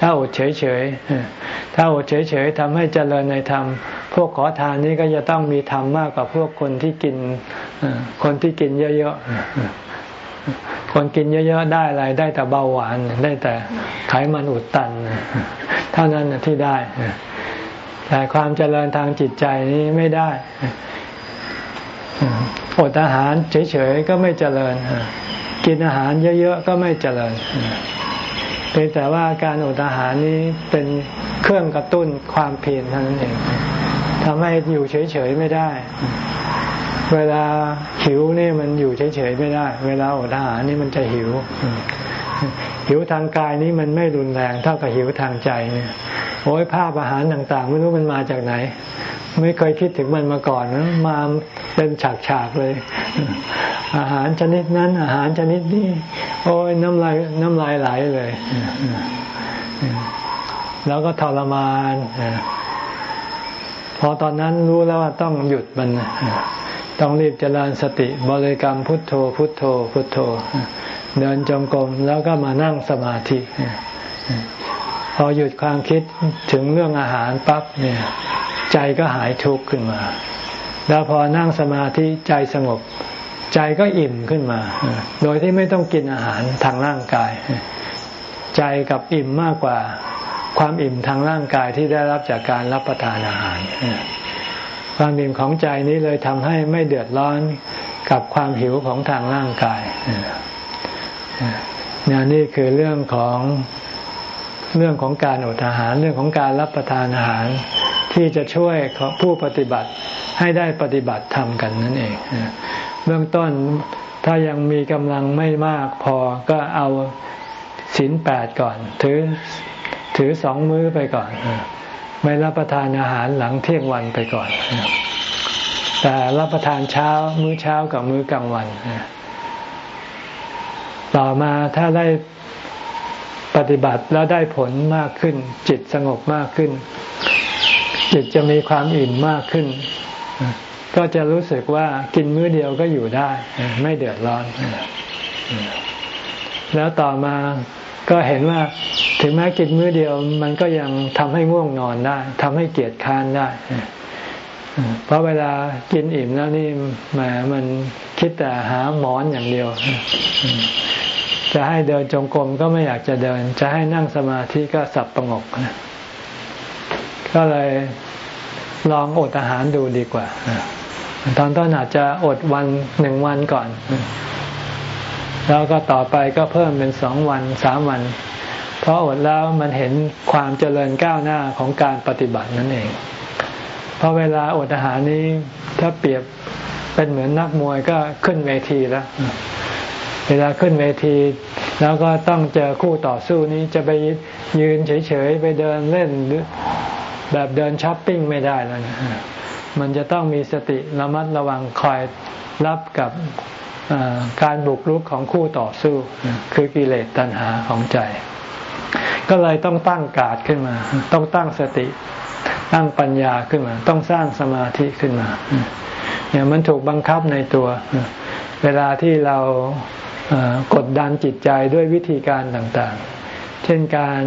ถ้าอดเฉยๆถ้าอดเฉยๆทำให้เจริญในธรรม พวกขอทานนี้ก็จะต้องมีธรรมมากกว่าพวกคนที่กินคนที่กินเยอะๆ คนกินเยอะๆ ได้อะไรได้แต่เบาหวาน ได้แต่ไขมันอุดตัน เท่านั้นที่ได้ แต่ความเจริญทางจิตใจนี้ไม่ได้อดอาหารเฉยๆ ก็ไม่เจริญ กินอาหารเยอะๆก็ไม่เจริญเพียงแต่ว่าการอดอาหารนี้เป็นเครื่องกระตุ้นความเพียรเท่านั้นเองทำให้อยู่เฉยๆไม่ได้ เวลาหิวนี่มันอยู่เฉยๆไม่ได้ เวลาอดอาหารนี่มันจะหิว หิวทางกายนี้มันไม่รุนแรงเท่ากับหิวทางใจเนี่ยโอ้ยภาพอาหารต่างๆ ไม่รู้มันมาจากไหน ไม่เคยคิดถึงมันมาก่อนนะมาเป็นฉากๆเลย อาหารชนิดนั้น อาหารชนิดนี้ โอ้ยน้ำลายน้ำลายไหลเลย แล้วก็ทรมานพอตอนนั้นรู้แล้วว่าต้องหยุดมันต้องรีบเจริญสติบริกรรมพุทโธ พุทโธ พุทโธ เดินจงกรมแล้วก็มานั่งสมาธิ พอหยุดความคิดถึงเรื่องอาหารปั๊บเนี่ย ใจก็หายทุกข์ขึ้นมา แล้วพอนั่งสมาธิใจสงบ ใจก็อิ่มขึ้นมา โดยที่ไม่ต้องกินอาหารทางร่างกาย ใจกับอิ่มมากกว่าความอิ่มทางร่างกายที่ได้รับจากการรับประทานอาหาร ความอิ่มของใจนี้เลยทำให้ไม่เดือดร้อนกับความหิวของทางร่างกาย นี่นี่คือเรื่องของเรื่องของการอดอาหารเรื่องของการรับประทานอาหาร ที่จะช่วยผู้ปฏิบัติให้ได้ปฏิบัติทำกันนั่นเองเบื้องต้นถ้ายังมีกำลังไม่มากพอก็เอาศีลแปดก่อน ถือถือสองมื้อไปก่อนไม่รับประทานอาหารหลังเที่ยงวันไปก่อน แต่รับประทานเช้ามื้อเช้ากับมื้อกลางวัน ต่อมาถ้าได้ปฏิบัติแล้วได้ผลมากขึ้น จิตสงบมากขึ้น จิตจะมีความอิ่มมากขึ้น ก็จะรู้สึกว่ากินมื้อเดียวก็อยู่ได้ ไม่เดือดร้อน แล้วต่อมาก็เห็นว่าถึงแม้กินมื้อเดียว มันก็ยังทำให้ง่วงนอนได้ทำให้เกียจค้านได้ เพราะเวลากินอิ่มแล้วนี่แหมมันคิดแต่หาหมอนอย่างเดียว จะให้เดินจงกรมก็ไม่อยากจะเดิน จะให้นั่งสมาธิก็สับประงกก็เลยลองอดอาหารดูดีกว่า ตอนต้นอาจจะอดวันหนึ่งวันก่อน แล้วก็ต่อไปก็เพิ่มเป็นสองวันสามวัน เพราะอดแล้วมันเห็นความเจริญก้าวหน้าของการปฏิบัตินั่นเอง เพราะเวลาอดอาหารนี้ถ้าเปรียบเป็นเหมือนนักมวยก็ขึ้นเวทีแล้ว เวลาขึ้นเวที แล้วก็ต้องเจอคู่ต่อสู้นี้จะไปยืนเฉยๆ ไปเดินเล่นหรือแบบเดินช้อปปิ้งไม่ได้แล้วนะมันจะต้องมีสติระมัดระวังคอยรับกับการบุกรุกของคู่ต่อสู้ คือกิเลสตัณหาของใจ ก็เลยต้องตั้งกาดขึ้นมา ต้องตั้งสติ ตั้งปัญญาขึ้นมา ต้องสร้างสมาธิขึ้นมาเนี่ยมันถูกบังคับในตัว เวลาที่เรา กดดันจิตใจด้วยวิธีการต่างๆ เช่นการ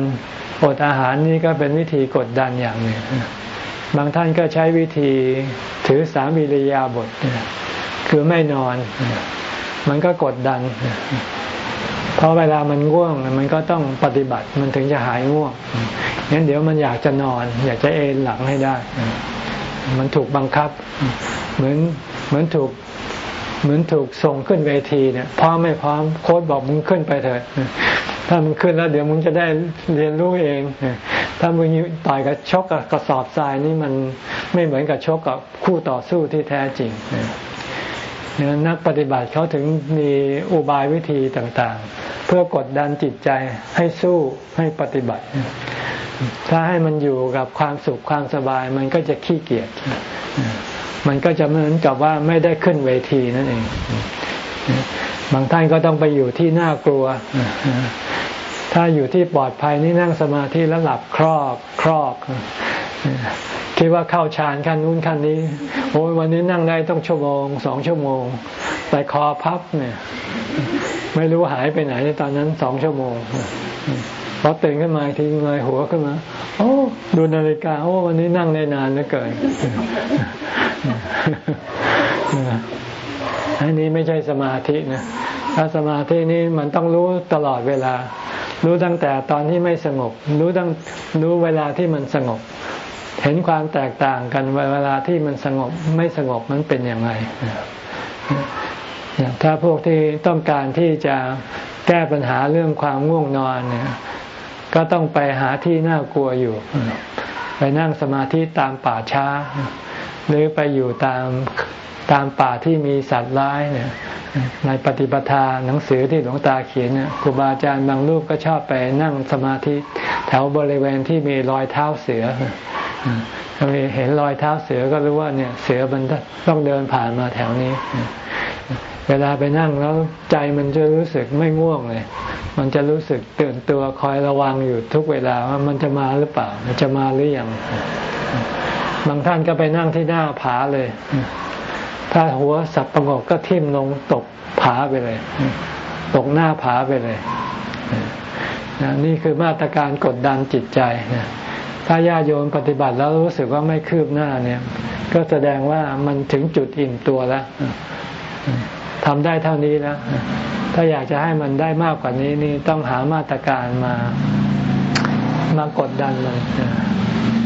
อดอาหารนี่ก็เป็นวิธีกดดันอย่างหนึ่ง บางท่านก็ใช้วิธีถือสามีริยาบท คือไม่นอน มันก็กดดัน เพราะเวลามันง่วงมันก็ต้องปฏิบัติมันถึงจะหายง่วง งั้นเดี๋ยวมันอยากจะนอน อยากจะเอนหลังให้ได้ มันถูกบังคับ เหมือนเหมือนถูก เหมือนถูกส่งขึ้นเวทีเนี่ยพร้อมไม่พร้อมโค้ดบอกมึงขึ้นไปเถอะถ้ามึงขึ้นแล้วเดี๋ยวมึงจะได้เรียนรู้เอง ถ้ามึงต่อยกับชกกับกระสอบทรายนี่มันไม่เหมือนกับชกกับคู่ต่อสู้ที่แท้จริงนักปฏิบัติเขาถึงมีอุบายวิธีต่างๆ เพื่อกดดันจิตใจให้สู้ให้ปฏิบัติ ถ้าให้มันอยู่กับความสุขความสบายมันก็จะขี้เกียจ มันก็จะเหมือนกับว่าไม่ได้ขึ้นเวทีนั่นเอง บางท่านก็ต้องไปอยู่ที่น่ากลัว ถ้าอยู่ที่ปลอดภัยนี่นั่งสมาธิแล้วหลับครอบครอบคิดว่าเข้าฌานขั้นนู้นขั้นนี้โอ้ยวันนี้นั่งได้ต้องชั่วโมงสองชั่วโมง แต่คอพับเนี่ย ไม่รู้หายไปไหนในตอนนั้นสองชั่วโมง พอตื่นขึ้นมาทีเงยหัวขึ้นมา โอ้ ดูนาฬิกา โอ้วันนี้นั่งได้นานเหลือเกินอันนี้ไม่ใช่สมาธินะถ้าสมาธินี้มันต้องรู้ตลอดเวลา รู้ตั้งแต่ตอนที่ไม่สงบ รู้ตั้งรู้เวลาที่มันสงบ เห็นความแตกต่างกันเวลาที่มันสงบไม่สงบมันเป็นอย่างไรถ้าพวกที่ต้องการที่จะแก้ปัญหาเรื่องความง่วงนอนเนี่ย ก็ต้องไปหาที่น่ากลัวอยู่ ไปนั่งสมาธิตามป่าช้า หรือไปอยู่ตามตามป่าที่มีสัตว์ร้ายเนี่ยในปฏิปทาหนังสือที่หลวงตาเขียนเนี่ยครูบาอาจารย์บางรูปก็ชอบไปนั่งสมาธิแถวบริเวณที่มีรอยเท้าเสือเห็นรอยเท้าเสือก็รู้ว่าเนี่ย เสือมันต้องเดินผ่านมาแถวนี้ เวลาไปนั่งแล้วใจมันจะรู้สึกไม่ง่วงเลย มันจะรู้สึกตื่นตัวคอยระวังอยู่ทุกเวลาว่ามันจะมาหรือเปล่า มันจะมาหรือยังบางท่านก็ไปนั่งที่หน้าผาเลย ถ้าหัวสับประงกก็ทิ่มลงตกผาไปเลย ตกหน้าผาไปเลยนี่คือมาตรการกดดันจิตใจถ้าญาโยมปฏิบัติแล้วรู้สึกว่าไม่คืบหน้าเนี่ย ก็แสดงว่ามันถึงจุดอิ่มตัวแล้วทำได้เท่านี้แล้ว ถ้าอยากจะให้มันได้มากกว่านี้นี่ต้องหามาตรการมามากดดันมัน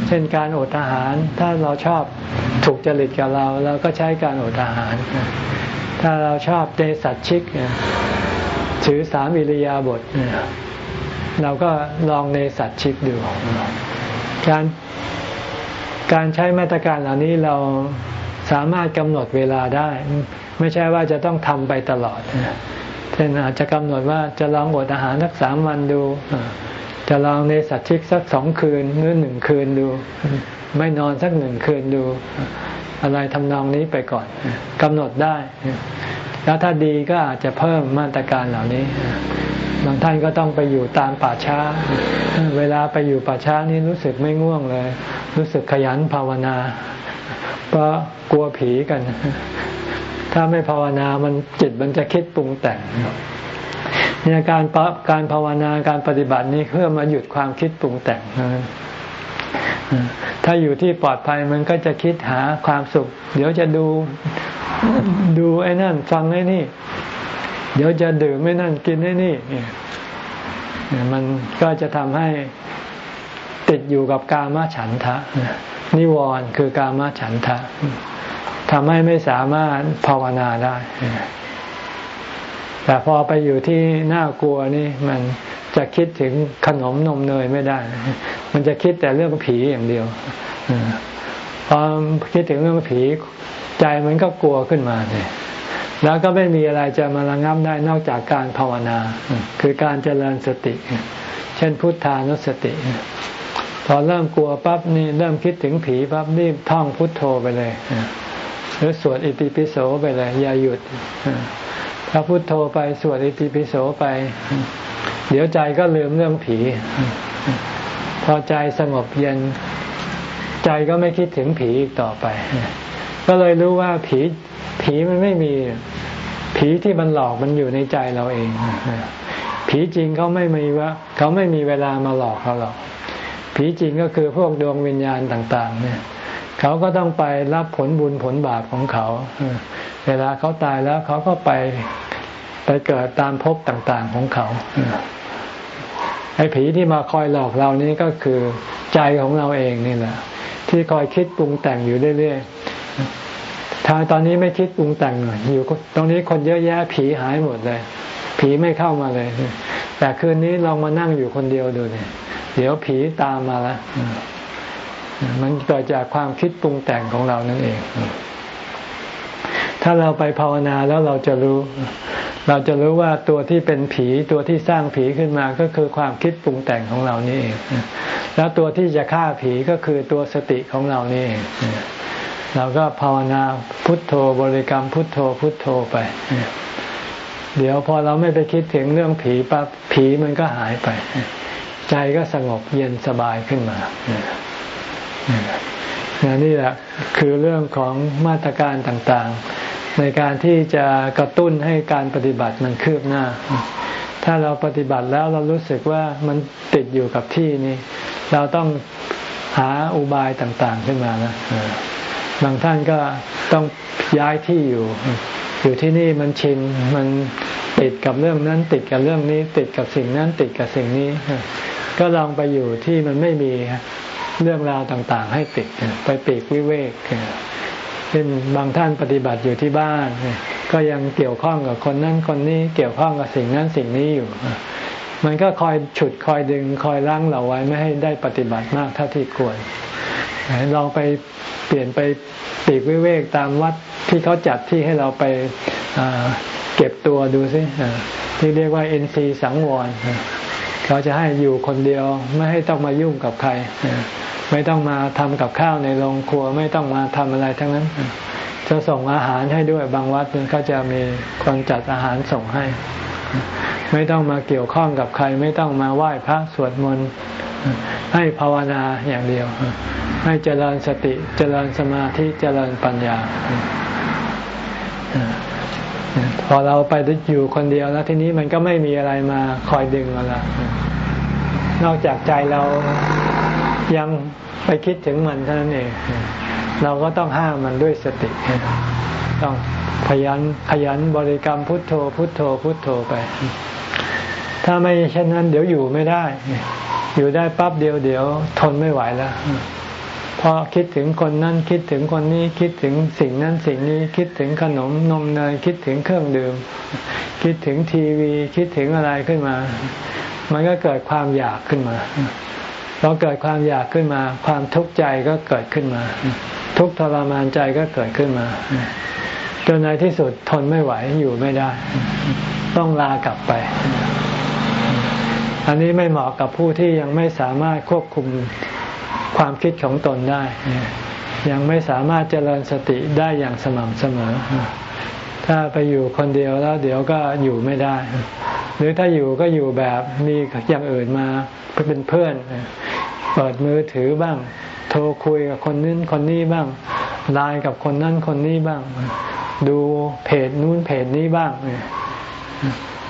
เช่นการอดอาหาร ถ้าเราชอบถูกจริตกับเราเราก็ใช้การอดอาหาร ถ้าเราชอบเตสัตชิกถือสามอิริยาบถเราก็ลองในสัตชิกดูการการใช้มาตรการเหล่านี้เราสามารถกำหนดเวลาได้ ไม่ใช่ว่าจะต้องทำไปตลอด เช่นอาจจะกำหนดว่าจะลองอดอาหารสักสามวันดู จะลองในสัตชิกสักสองคืนหรือหนึ่งคืนดู ไม่นอนสักหนึ่งคืนดู อะไรทำนองนี้ไปก่อนกำหนดได้ แล้วถ้าดีก็อาจจะเพิ่มมาตรการเหล่านี้บางท่านก็ต้องไปอยู่ตามป่าช้า เวลาไปอยู่ป่าช้านี้รู้สึกไม่ง่วงเลย รู้สึกขยันภาวนา เพราะกลัวผีกัน ถ้าไม่ภาวนามันจิตมันจะคิดปรุงแต่งเนี่ยการการภาวนาการปฏิบัตินี้เพื่อมาหยุดความคิดปรุงแต่งถ้าอยู่ที่ปลอดภัยมันก็จะคิดหาความสุข เดี๋ยวจะดูดูไอ้นั่น ฟังไอ้นี่ เดี๋ยวจะดื่มไอ้นั่นกินไอ้นี่มันก็จะทำให้ติดอยู่กับกามฉันทะ นิวรณ์คือกามฉันทะำให้ไม่สามารถภาวนาได้ แต่พอไปอยู่ที่น่ากลัวนี่มันจะคิดถึงขนมนมเนยไม่ได้ มันจะคิดแต่เรื่องผีอย่างเดียวพอคิดถึงเรื่องผีใจมันก็กลัวขึ้นมาเลยแล้วก็ไม่มีอะไรจะมาระงับได้นอกจากการภาวนา คือการเจริญสติ เช่นพุทธานุสติ พอเริ่มกลัวปั๊บนี่เริ่มคิดถึงผีปั๊บนี่ท่องพุทโธไปเลย หรือสวดอิติปิโสไปเลยอย่าหยุดถ้าพุโทโธไปสวดอิติปิโสไป เดี๋ยวใจก็ลืมเรื่องผี พอใจสงบเย็น ใจก็ไม่คิดถึงผีอีกต่อไป ก็เลยรู้ว่าผีผีมันไม่มี ผีที่มันหลอกมันอยู่ในใจเราเอง ผีจริงเขาไม่มีว่าเขาไม่มีเวลามาหลอกเราหรอกผีจริงก็คือพวกดวงวิญญาณต่าง ๆ เนี่ย เขาก็ต้องไปรับผลบุญผลบาปของเขา เวลาเขาตายแล้วเขาก็ไปไปเกิดตามภพต่างๆของเขาไอ้ผีที่มาคอยหลอกเรานี้ก็คือใจของเราเองนี่แหละ ที่คอยคิดปรุงแต่งอยู่เรื่อยๆทางตอนนี้ไม่คิดปรุงแต่งอยู่ตรงนี้คนเยอะแยะผีหายหมดเลย ผีไม่เข้ามาเลย แต่คืนนี้ลองมานั่งอยู่คนเดียวดูเนี่ยเดี๋ยวผีตามมาแล้ว มันเกิดจากความคิดปรุงแต่งของเรานั่นเอง ถ้าเราไปภาวนาแล้วเราจะรู้ เราจะรู้ว่าตัวที่เป็นผีตัวที่สร้างผีขึ้นมาก็คือความคิดปรุงแต่งของเรานี่เอง แล้วตัวที่จะฆ่าผีก็คือตัวสติของเรานี่เองเราก็ภาวนาพุทโธบริกรรมพุทโธพุทโธไป เดี๋ยวพอเราไม่ไปคิดถึงเรื่องผีปั๊บผีมันก็หายไป ใจก็สงบเย็นสบายขึ้นมา นี่แหละคือเรื่องของมาตรการต่างๆ ในการที่จะกระตุ้นให้การปฏิบัติมันคืบหน้า ถ้าเราปฏิบัติแล้วเรารู้สึกว่ามันติดอยู่กับที่นี้เราต้องหาอุบายต่างๆขึ้นมานะบางท่านก็ต้องย้ายที่อยู่ อยู่ที่นี่มันชินมันติดกับเรื่องนั้น ติดกับเรื่องนี้ ติดกับสิ่งนั้น ติดกับสิ่งนี้ ก็ลองไปอยู่ที่มันไม่มี เรื่องราวต่างๆ ให้ติดไปปีกวิเวกเช่นบางท่านปฏิบัติอยู่ที่บ้าน ก็ยังเกี่ยวข้องกับคนนั้นคนนี้เกี่ยวข้องกับสิ่งนั้นสิ่งนี้อยู่ มันก็คอยฉุดคอยดึงคอยล้างเราไว้ไม่ให้ได้ปฏิบัติมากเท่าที่ควรลองไปเปลี่ยนไปปีกวิเวกตามวัดที่เขาจัดที่ให้เราไปเก็บตัวดูซิที่เรียกว่าเอ็นซีสังวร เขาจะให้อยู่คนเดียวไม่ให้ต้องมายุ่งกับใคร ไม่ต้องมาทำกับข้าวในโรงครัวไม่ต้องมาทำอะไรทั้งนั้น จะส่งอาหารให้ด้วยบางวัดก็จะมีคนจัดอาหารส่งให้ ไม่ต้องมาเกี่ยวข้องกับใคร ไม่ต้องมาไหว้พระสวดมนต์ให้ภาวนาอย่างเดียว ให้เจริญสติเจริญสมาธิเจริญปัญญา พอเราไปอยู่คนเดียวแล้วทีนี้มันก็ไม่มีอะไรมาคอยดึงเราละนอกจากใจเรายังไปคิดถึงมันเท่านั้นเอง เราก็ต้องห้ามมันด้วยสติ ต้องขยันขยันบริกรรมพุทโธ พุทโธ พุทโธไป ถ้าไม่เช่นนั้น เดี๋ยวอยู่ไม่ได้ อยู่ได้ปั๊บเดียวเดี๋ยวทนไม่ไหวแล้ว พอคิดถึงคนนั้นคิดถึงคนนี้คิดถึงสิ่งนั้นสิ่งนี้คิดถึงขนมนมเนยคิดถึงเครื่องดื่ม คิดถึงทีวี คิดถึงอะไรขึ้นมา มันก็เกิดความอยากขึ้นมาพอเกิดความอยากขึ้นมา ความทุกข์ใจก็เกิดขึ้นมา ทุกทรมานใจก็เกิดขึ้นมาจนในที่สุดทนไม่ไหวอยู่ไม่ได้ ต้องลากลับไป อันนี้ไม่เหมาะกับผู้ที่ยังไม่สามารถควบคุม ความคิดของตนได้ ยังไม่สามารถเจริญสติได้อย่างสม่ำเสมอ ถ้าไปอยู่คนเดียวแล้วเดี๋ยวก็อยู่ไม่ได้ หรือถ้าอยู่ก็อยู่แบบมีอย่างอื่นมาเป็นเพื่อน เปิดมือถือบ้าง โทรคุยกับคนนั้นคนนี้บ้างไลน์กับคนนั้นคนนี้บ้าง ดูเพจนู้นเพจนี้บ้าง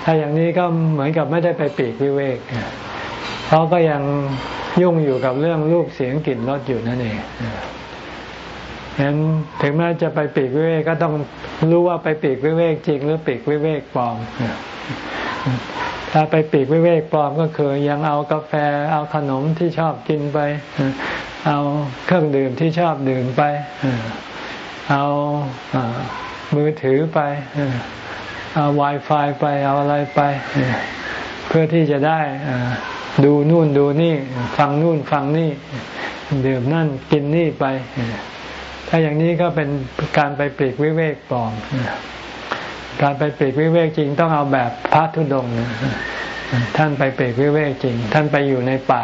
ถ้าอย่างนี้ก็เหมือนกับไม่ได้ไปปีกวิเวกเพราก็ยัง ยุ่งอยู่กับเรื่องรูปเสียงกลิ่นรสอยู่นั่นเองฉะนั้นถึงแม้จะไปปีกวิเวกก็ต้องรู้ว่าไปปีกวิเวกจริง หรือปีกวิเวกปลอม ถ้าไปปีกวิเวกปลอมก็คือ ยังเอากาแฟ เอาขนมที่ชอบกินไป เอาเครื่องดื่มที่ชอบดื่มไป เอามือถือไป เอา Wi-Fi ไป เอาอะไรไป เพื่อที่จะได้ ดูนู่นดูนี่ ฟังนู่นฟังนี่ดื่มนั่นกินนี่ไป ถ้าอย่างนี้ก็เป็นการไปปลีกวิเวกปลอมการไปปลีกวิเวกจริงต้องเอาแบบพระธุดงค์ท่านไปปลีกวิเวกจริง ท่านไปอยู่ในป่า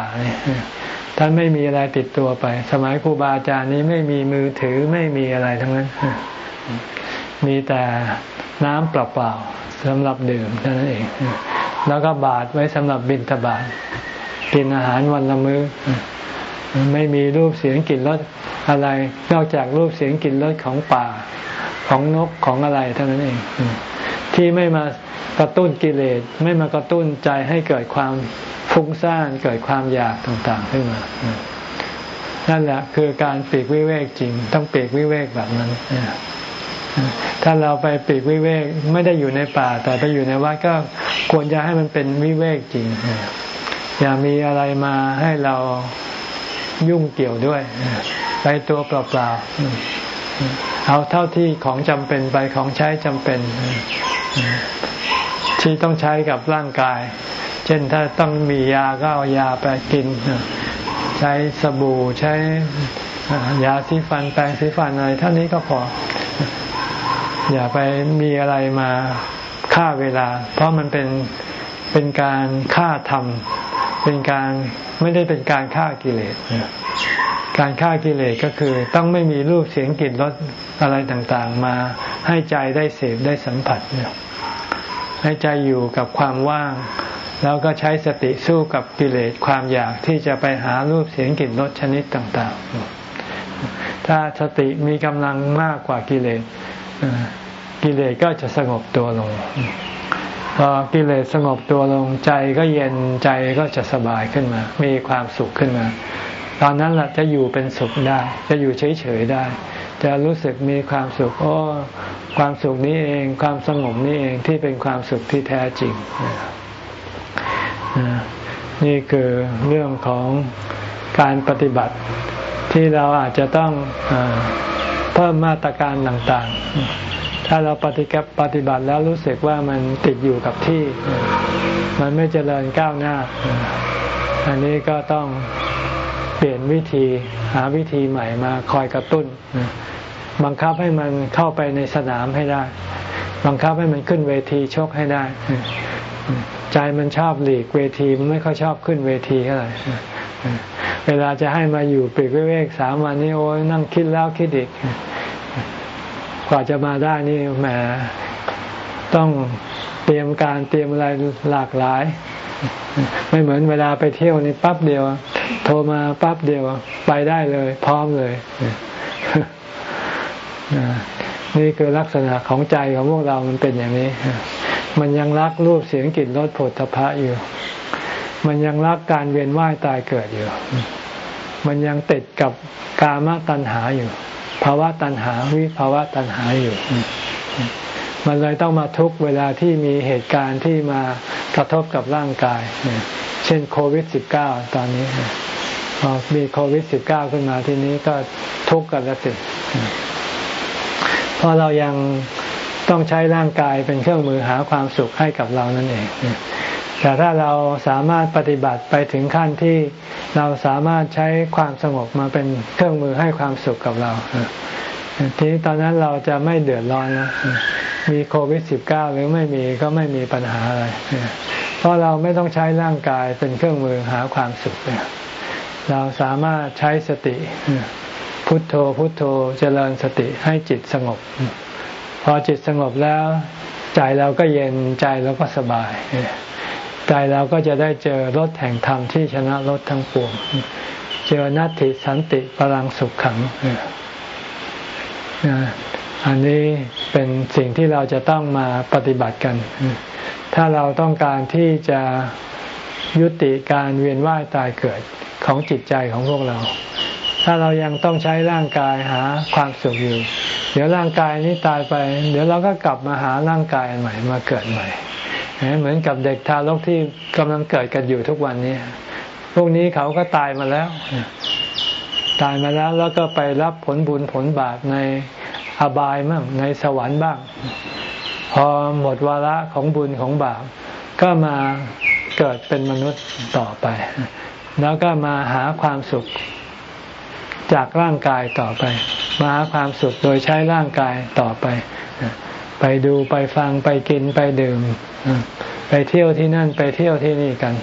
ท่านไม่มีอะไรติดตัวไป สมัยครูบาอาจารย์นี้ไม่มีมือถือไม่มีอะไรทั้งนั้น มีแต่น้ำเปล่าๆสำหรับดื่มเท่านั้นเอง แล้วก็บาตรไว้สำหรับบิณฑบาตกินอาหารวันละมือ้อ ไม่มีรูปเสียงกลิ่นรสอะไร นอกจากรูปเสียงกลิ่นรสของป่า ของนกของอะไรเท่านั้นเอง ที่ไม่มากระตุ้นกิเลสไม่มากระตุ้นใจให้เกิดความฟุ้งซ่านเกิดความอยากต่างๆขึ้นมานั่นแหละคือการปีกวิเวกจริง ต้องปีกวิเวกแบบนั้น ถ้าเราไปปีกวิเวกไม่ได้อยู่ในป่า แต่ไปอยู่ในวัดก็ควรจะให้มันเป็นวิเวกจริง อย่ามีอะไรมาให้เรายุ่งเกี่ยวด้วย ไปตัวเปล่าๆเอาเท่าที่ของจำเป็นไปของใช้จำเป็น ที่ต้องใช้กับร่างกาย เช่นถ้าต้องมียาก็เอายาไปกิน ใช้สบู่ใช้ยาสีฟันแปรงสีฟันอะไรเท่านี้ก็พอ อย่าไปมีอะไรมาฆ่าเวลา เพราะมันเป็นเป็นการฆ่าธรรม เป็นการไม่ได้เป็นการฆ่ากิเลสการฆ่ากิเลสก็คือ ต้องไม่มีรูปเสียงกลิ่นรสอะไรต่างๆ มาให้ใจได้เสพได้สัมผัสให้ใจอยู่กับความว่าง แล้วก็ใช้สติสู้กับกิเลสความอยากที่จะไปหารูปเสียงกลิ่นรสชนิดต่าง ๆ ถ้าสติมีกำลังมากกว่ากิเลส กิเลสก็จะสงบตัวลง พอกิเลสสงบตัวลงใจก็เย็นใจก็จะสบายขึ้นมา มีความสุขขึ้นมา ตอนนั้นแหละจะอยู่เป็นสุขได้ จะอยู่เฉยๆได้ จะรู้สึกมีความสุขโอ้ความสุขนี้เองความสงบนี้เองที่เป็นความสุขที่แท้จริง นี่คือเรื่องของการปฏิบัติที่เราอาจจะต้อง เพิ่มมาตรการต่างๆ ถ้าเราปฏิกับปฏิบัติแล้วรู้สึกว่ามันติดอยู่กับที่ มันไม่เจริญก้าวหน้า อันนี้ก็ต้องเปลี่ยนวิธีหาวิธีใหม่มาคอยกระตุ้น บังคับให้มันเข้าไปในสนามให้ได้ บังคับให้มันขึ้นเวทีชกให้ได้ ใจมันชอบหลีกเวทีมันไม่ค่อยชอบขึ้นเวทีเท่าไหร่ เวลาจะให้มาอยู่ปีกเวกสามวันนี้โอ้ยนั่งคิดแล้วคิดอีก กว่าจะมาได้นี่แหมต้องเตรียมการเตรียมอะไรหลากหลาย ไม่เหมือนเวลาไปเที่ยวนี่ปั๊บเดียว โทรมาปั๊บเดียวไปได้เลย พร้อมเลย นี่คือลักษณะของใจของพวกเรามันเป็นอย่างนี้ มันยังรักรูปเสียงกลิ่นรสผลทพะอยู่ มันยังรักการเวียนว่ายตายเกิดอยู่ มันยังติดกับกามตัณหาอยู่ ภาวะตัณหาวิภาวะตัณหาอยู่ มันเลยต้องมาทุกเวลาที่มีเหตุการณ์ที่มากระทบกับร่างกาย เช่นโควิด -19 ตอนนี้พอมีโควิด -19 ขึ้นมาทีนี้ก็ทุกข์กันละสิเพราะเรายังต้องใช้ร่างกายเป็นเครื่องมือหาความสุขให้กับเรานั่นเอง แต่ถ้าเราสามารถปฏิบัติไปถึงขั้นที่เราสามารถใช้ความสงบมาเป็นเครื่องมือให้ความสุขกับเราทีนี้ตอนนั้นเราจะไม่เดือดร้อนนะมีโควิด -19 หรือไม่มีก็ไม่มีปัญหาอะไร เพราะเราไม่ต้องใช้ร่างกายเป็นเครื่องมือหาความสุข เราสามารถใช้สติพุทโธพุทโธเจริญสติให้จิตสงบ พอจิตสงบแล้ว ใจเราก็เย็นใจเราก็สบาย ใจเราก็จะได้เจอรถแห่งธรรมที่ชนะรถทั้งปวง เจอนัตติสันติพลังสุขขังอันนี้เป็นสิ่งที่เราจะต้องมาปฏิบัติกัน ถ้าเราต้องการที่จะยุติการเวียนว่ายตายเกิดของจิตใจของพวกเรา ถ้าเรายังต้องใช้ร่างกายหาความสุขอยู่ เดี๋ยวร่างกายนี้ตายไป เดี๋ยวเราก็กลับมาหาร่างกายใหม่มาเกิดใหม่ เหมือนกับเด็กทารกที่กำลังเกิดกันอยู่ทุกวันนี้ พวกนี้เขาก็ตายมาแล้ว ตายมาแล้วแล้วก็ไปรับผลบุญผลบาปในอบายบ้างในสวรรค์บ้าง พอหมดวาระของบุญของบาป ก็มาเกิดเป็นมนุษย์ต่อไป แล้วก็มาหาความสุขจากร่างกายต่อไป มาหาความสุขโดยใช้ร่างกายต่อไป ไปดูไปฟังไปกินไปดื่ม ไปเที่ยวที่นั่นไปเที่ยวที่นี่กัน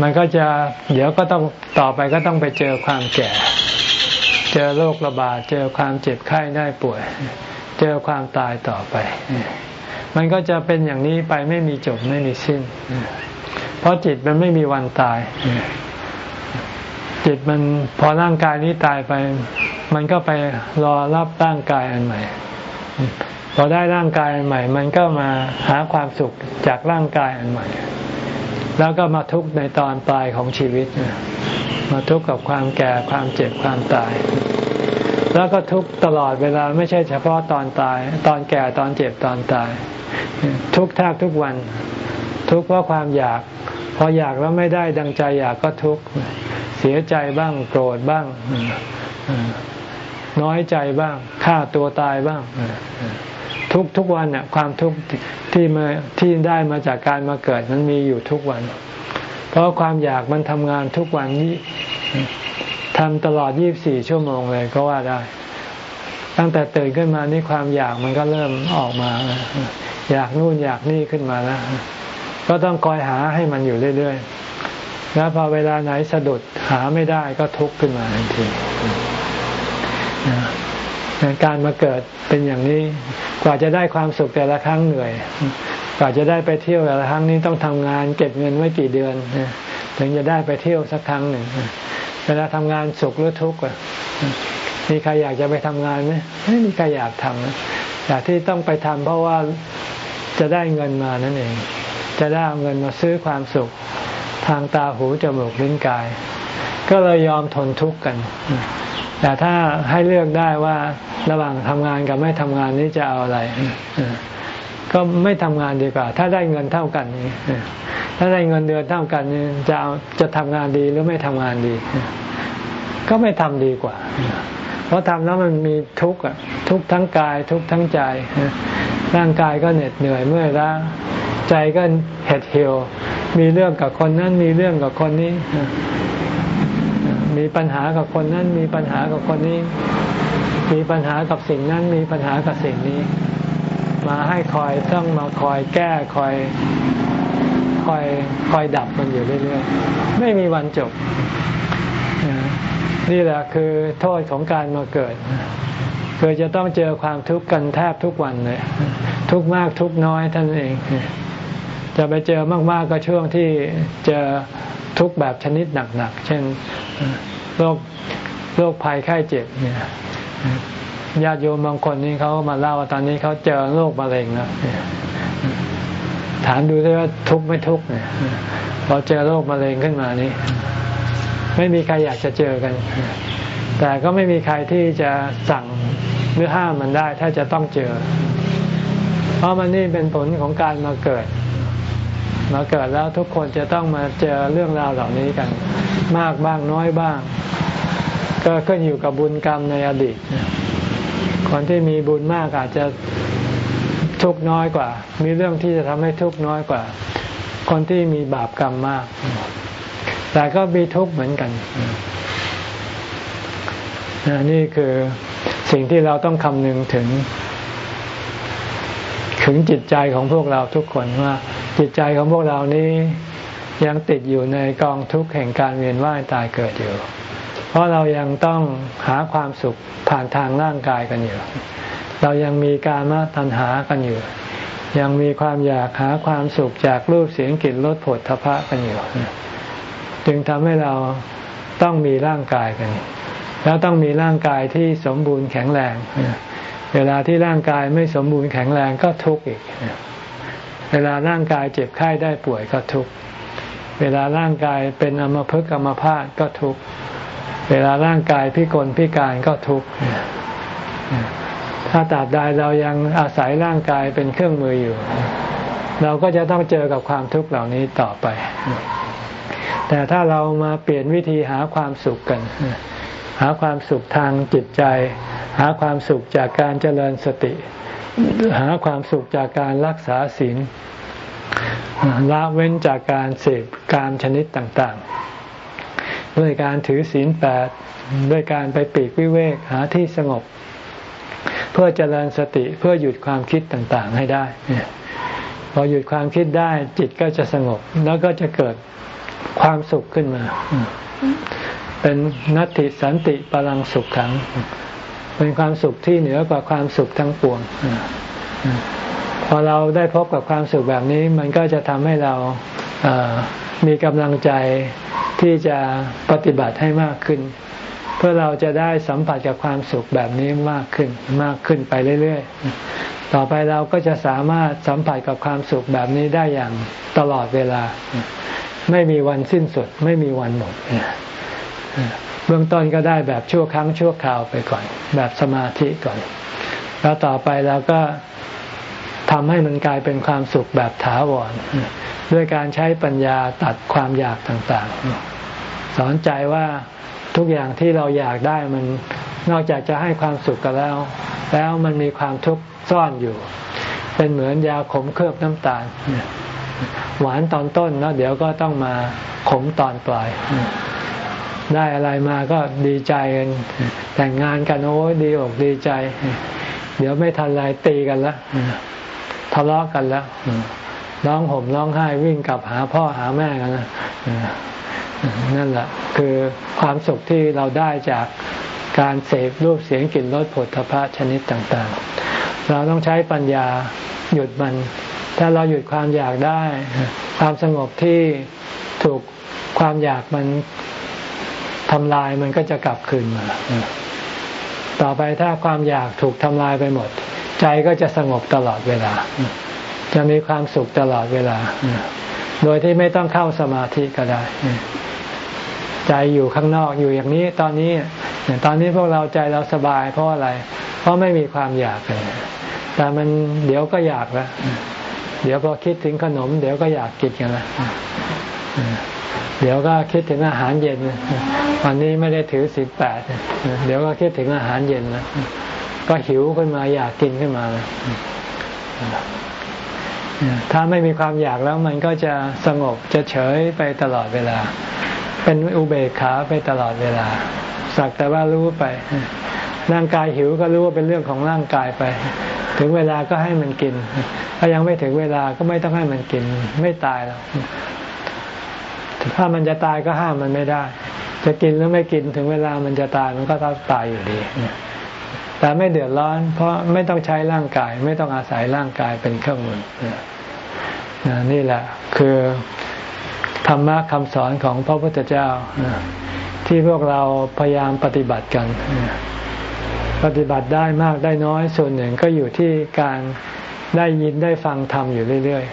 มันก็จะเดี๋ยวก็ต้องต่อไปก็ต้องไปเจอความแก่ เจอโรคระบาด เจอความเจ็บไข้ได้ป่วย เจอความตายต่อไป มันก็จะเป็นอย่างนี้ไปไม่มีจบไม่มีสิ้น เพราะจิตมันไม่มีวันตาย จิตมันพอร่างกายนี้ตายไป มันก็ไปรอรับร่างกายอันใหม่ พอได้ร่างกายอันใหม่ มันก็มาหาความสุขจากร่างกายอันใหม่ แล้วก็มาทุกข์ในตอนปลายของชีวิต มาทุกข์กับความแก่ความเจ็บความตาย แล้วก็ทุกข์ตลอดเวลาไม่ใช่เฉพาะตอนตาย ตอนแก่ตอนเจ็บตอนตาย ทุกแทบทุกวัน ทุกข์เพราะความอยาก พออยากแล้วไม่ได้ดังใจอยากก็ทุกข์เสียใจบ้างโกรธบ้างน้อยใจบ้างฆ่าตัวตายบ้าง ทุกทุกวันเนี่ยความทุกข์ที่มาที่ได้มาจากการมาเกิดมันมีอยู่ทุกวัน เพราะความอยากมันทำงานทุกวันนี้ทำตลอด 24 ชั่วโมงเลยก็ว่าได้ ตั้งแต่ตื่นขึ้นมานี่ความอยากมันก็เริ่มออกมา อยากนู่นอยากนี่ขึ้นมาแล้วก็ต้องคอยหาให้มันอยู่เรื่อยๆ แล้วพอเวลาไหนสะดุดหาไม่ได้ก็ทุกข์ขึ้นมาทันที การมาเกิดเป็นอย่างนี้ กว่าจะได้ความสุขแต่ละครั้งเหนื่อย กว่าจะได้ไปเที่ยวแต่ละครั้งนี้ต้องทำงานเก็บเงินไว้กี่เดือนถึงจะได้ไปเที่ยวสักครั้งหนึ่งเวลาทำงานสุขหรือทุกข์มีใครอยากจะไปทำงานไหมไม่มีใครอยากทำอยากที่ต้องไปทำเพราะว่าจะได้เงินมานั่นเอง จะได้เงินมาซื้อความสุข ทางตาหูจมูกลิ้นกาย ก็เลยยอมทนทุกข์กัน แต่ถ้าให้เลือกได้ว่าระหว่างทำงานกับไม่ทำงานนี้จะเอาอะไร ก็ไม่ทำงานดีกว่า ถ้าได้เงินเท่ากันนี้ถ้าได้เงินเดือนเท่ากันนี้จะเอาจะทำงานดีหรือไม่ทำงานดี ก็ไม่ทำดีกว่า เพราะทำแล้วมันมีทุกข์ทุกข์ทั้งกายทุกข์ทั้งใจ ร่างกายก็เหน็ดเหนื่อยเมื่อยล้าใจก็เห็ดเหี่ยวมีเรื่องกับคนนั้นมีเรื่องกับคนนี้ มีปัญหากับคนนั้นมีปัญหากับคนนี้ มีปัญหากับสิ่งนั้นมีปัญหากับสิ่งนี้ มาให้คอยต้องมาคอยแก้คอยคอยคอยดับมันอยู่เรื่อยๆไม่มีวันจบ นี่แหละคือโทษของการมาเกิดคือจะต้องเจอความทุกข์กันแทบทุกวันเลย ทุกมากทุกน้อยท่านเอง จะไปเจอมากๆก็ช่วงที่เจอ ทุกแบบชนิดหนักๆ เช่นโรคโรคภัยไข้เจ็บเนี่ยญาติโยมบางคนนี่เขามาเล่าว่าตอนนี้เขาเจอโรคมะเร็งแล้วถามดูด้วยว่าทุกไม่ทุกเนี่ยพอเจอโรคมะเร็งขึ้นมานี่ไม่มีใครอยากจะเจอกัน แต่ก็ไม่มีใครที่จะสั่งหรือห้ามมันได้ ถ้าจะต้องเจอ เพราะมันนี่เป็นผลของการมาเกิด มาเกิดแล้วทุกคนจะต้องมาเจอเรื่องราวเหล่านี้กัน มากบ้างน้อยบ้าง ก็ขึ้นอยู่กับบุญกรรมในอดีต คนที่มีบุญมากอาจจะทุกน้อยกว่า มีเรื่องที่จะทำให้ทุกน้อยกว่า คนที่มีบาปกรรมมาก แต่ก็มีทุกข์เหมือนกันนี่คือสิ่งที่เราต้องคำนึงถึง ถึงจิตใจของพวกเราทุกคนว่า จิตใจของพวกเรานี้ยังติดอยู่ในกองทุกข์แห่งการเวียนว่ายตายเกิดอยู่ เพราะเรายังต้องหาความสุขผ่านทางร่างกายกันอยู่ เรายังมีการมาตัณหากันอยู่ ยังมีความอยากหาความสุขจากรูปเสียงกลิ่นรสผลทพะกันอยู่ จึงทำให้เราต้องมีร่างกายกัน แล้วต้องมีร่างกายที่สมบูรณ์แข็งแรง เวลาที่ร่างกายไม่สมบูรณ์แข็งแรงก็ทุกข์อีก เวลาร่างกายเจ็บไข้ได้ป่วยก็ทุกข์เวลาร่างกายเป็นอมภพกรรมภาพก็ทุกข์เวลาร่างกายพิกลพิการก็ทุกข์ถ้าตราบใดเรายังอาศัยร่างกายเป็นเครื่องมืออยู่ เราก็จะต้องเจอกับความทุกข์เหล่านี้ต่อไป แต่ถ้าเรามาเปลี่ยนวิธีหาความสุขกัน หาความสุขทางจิตใจ หาความสุขจากการเจริญสติ หาความสุขจากการรักษาศีลละเว้นจากการเสพการชนิดต่างๆ ด้วยการถือศีลแปดด้วยการไปปีกวิเวกหาที่สงบ เพื่อเจริญสติเพื่อหยุดความคิดต่างๆให้ได้พอหยุดความคิดได้จิตก็จะสงบ แล้วก็จะเกิดความสุขขึ้นมา เป็นนัตติสันติปรังสุขขัง เป็นความสุขที่เหนือกว่าความสุขทั้งปวงพอเราได้พบกับความสุขแบบนี้ มันก็จะทำให้เรามีกำลังใจที่จะปฏิบัติให้มากขึ้น เพื่อเราจะได้สัมผัสกับความสุขแบบนี้มากขึ้นมากขึ้นไปเรื่อยๆ ต่อไปเราก็จะสามารถสัมผัสกับความสุขแบบนี้ได้อย่างตลอดเวลา ไม่มีวันสิ้นสุด ไม่มีวันหมด เบื้องต้นก็ได้แบบชั่วครั้งชั่วคราวไปก่อน แบบสมาธิก่อน แล้วต่อไปเราก็ทำให้มันกลายเป็นความสุขแบบถาวร ด้วยการใช้ปัญญาตัดความอยากต่างๆ สอนใจว่าทุกอย่างที่เราอยากได้มันนอกจากจะให้ความสุขกันแล้ว แล้วมันมีความทุกข์ซ่อนอยู่ เป็นเหมือนยาขมเคลือบน้ำตาล หวานตอนต้นแล้วเดี๋ยวก็ต้องมาขมตอนปลาย ได้อะไรมาก็ดีใจกันแต่งงานกันโอ้ยดีอกดีใจ เดี๋ยวไม่ทันไรตีกันแล้วทะเลาะกันแล้วร้องห่มร้องไห้วิ่งกลับหาพ่อหาแม่กันนะนั่นแหละคือความสุขที่เราได้จากการเสพรูปเสียงกลิ่นรสผลทพะชนิดต่างๆ เราต้องใช้ปัญญาหยุดมัน ถ้าเราหยุดความอยากได้ ความสงบที่ถูกความอยากมัน ทำลายมันก็จะกลับคืนมา ต่อไปถ้าความอยากถูกทำลายไปหมด ใจก็จะสงบตลอดเวลา จะมีความสุขตลอดเวลา โดยที่ไม่ต้องเข้าสมาธิก็ได้ ใจอยู่ข้างนอกอยู่อย่างนี้ตอนนี้ตอนนี้พวกเราใจเราสบายเพราะอะไร เพราะไม่มีความอยากเลยแต่มันเดี๋ยวก็อยากแล้ว เดี๋ยวพอคิดถึงขนม เดี๋ยวก็อยากกินกันแล้วเดี๋ยวก็คิดถึงอาหารเย็น วันนี้ไม่ได้ถือสิบแปดเดี๋ยวก็คิดถึงอาหารเย็นนะก็หิวขึ้นมาอยากกินขึ้นมาเลยถ้าไม่มีความอยากแล้วมันก็จะสงบจะเฉยไปตลอดเวลา เป็นอุเบกขาไปตลอดเวลา สักแต่ว่ารู้ไป ร่างกายหิวก็รู้ว่าเป็นเรื่องของร่างกายไป ถึงเวลาก็ให้มันกิน ถ้ายังไม่ถึงเวลาก็ไม่ต้องให้มันกิน ไม่ตายหรอกถ้ามันจะตายก็ห้ามมันไม่ได้ จะกินหรือไม่กินถึงเวลามันจะตายมันก็ต้องตายอยู่ดีแต่ไม่เดือดร้อน เพราะไม่ต้องใช้ร่างกาย ไม่ต้องอาศัยร่างกายเป็นเครื่องมือนี่แหละ คือธรรมะคำสอนของพระพุทธเจ้าที่พวกเราพยายามปฏิบัติกัน ปฏิบัติได้มากได้น้อยส่วนหนึ่งก็อยู่ที่การได้ยินได้ฟังธรรมอยู่เรื่อย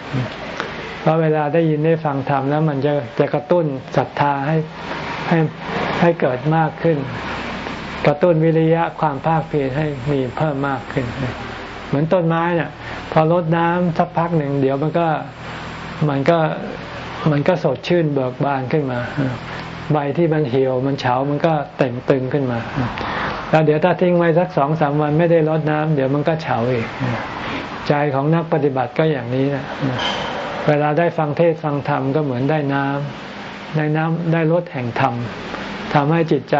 ๆเพราะเวลาได้ยินได้ฟังธรรมแล้วมันจะจะกระตุ้นศรัทธาให้ ให้ให้เกิดมากขึ้น กระตุ้นวิริยะความภาคเพียรให้มีเพิ่มมากขึ้น เหมือนต้นไม้เนี่ยพอรดน้ำสักพักหนึ่งเดี๋ยวมันก็มันก็มันก็สดชื่นเบิกบานขึ้นมา ใบที่มันเหี่ยวมันเฉา มันก็เต่งตึงขึ้นมา แล้วเดี๋ยวถ้าทิ้งไว้สักสองสามวันไม่ได้รดน้ำเดี๋ยวมันก็เฉาอีก ใจของนักปฏิบัติก็อย่างนี้นะ เวลาได้ฟังเทศฟังธรรมก็เหมือนได้น้ำ ได้น้ำได้รสแห่งธรรมทำให้จิตใจ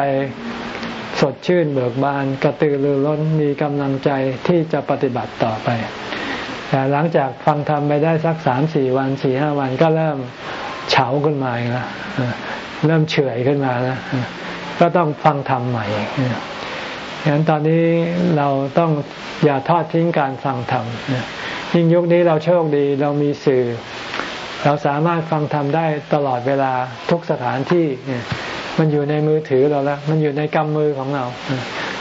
สดชื่นเบิกบานกระตือรือร้นมีกำลังใจที่จะปฏิบัติต่อไป แต่หลังจากฟังธรรมไปได้สักสามสี่วันสี่ห้าวันก็เริ่มเฉาขึ้นมาอีกแล้วเริ่มเฉื่อยขึ้นมาแล้วก็ต้องฟังธรรมใหม่ฉะนั้นตอนนี้เราต้องอย่าทอดทิ้งการฟังธรรมยิ่งยุคนี้เราโชคดีเรามีสื่อ เราสามารถฟังธรรมได้ตลอดเวลาทุกสถานที่ มันอยู่ในมือถือเราแล้ว มันอยู่ในกำมือของเรา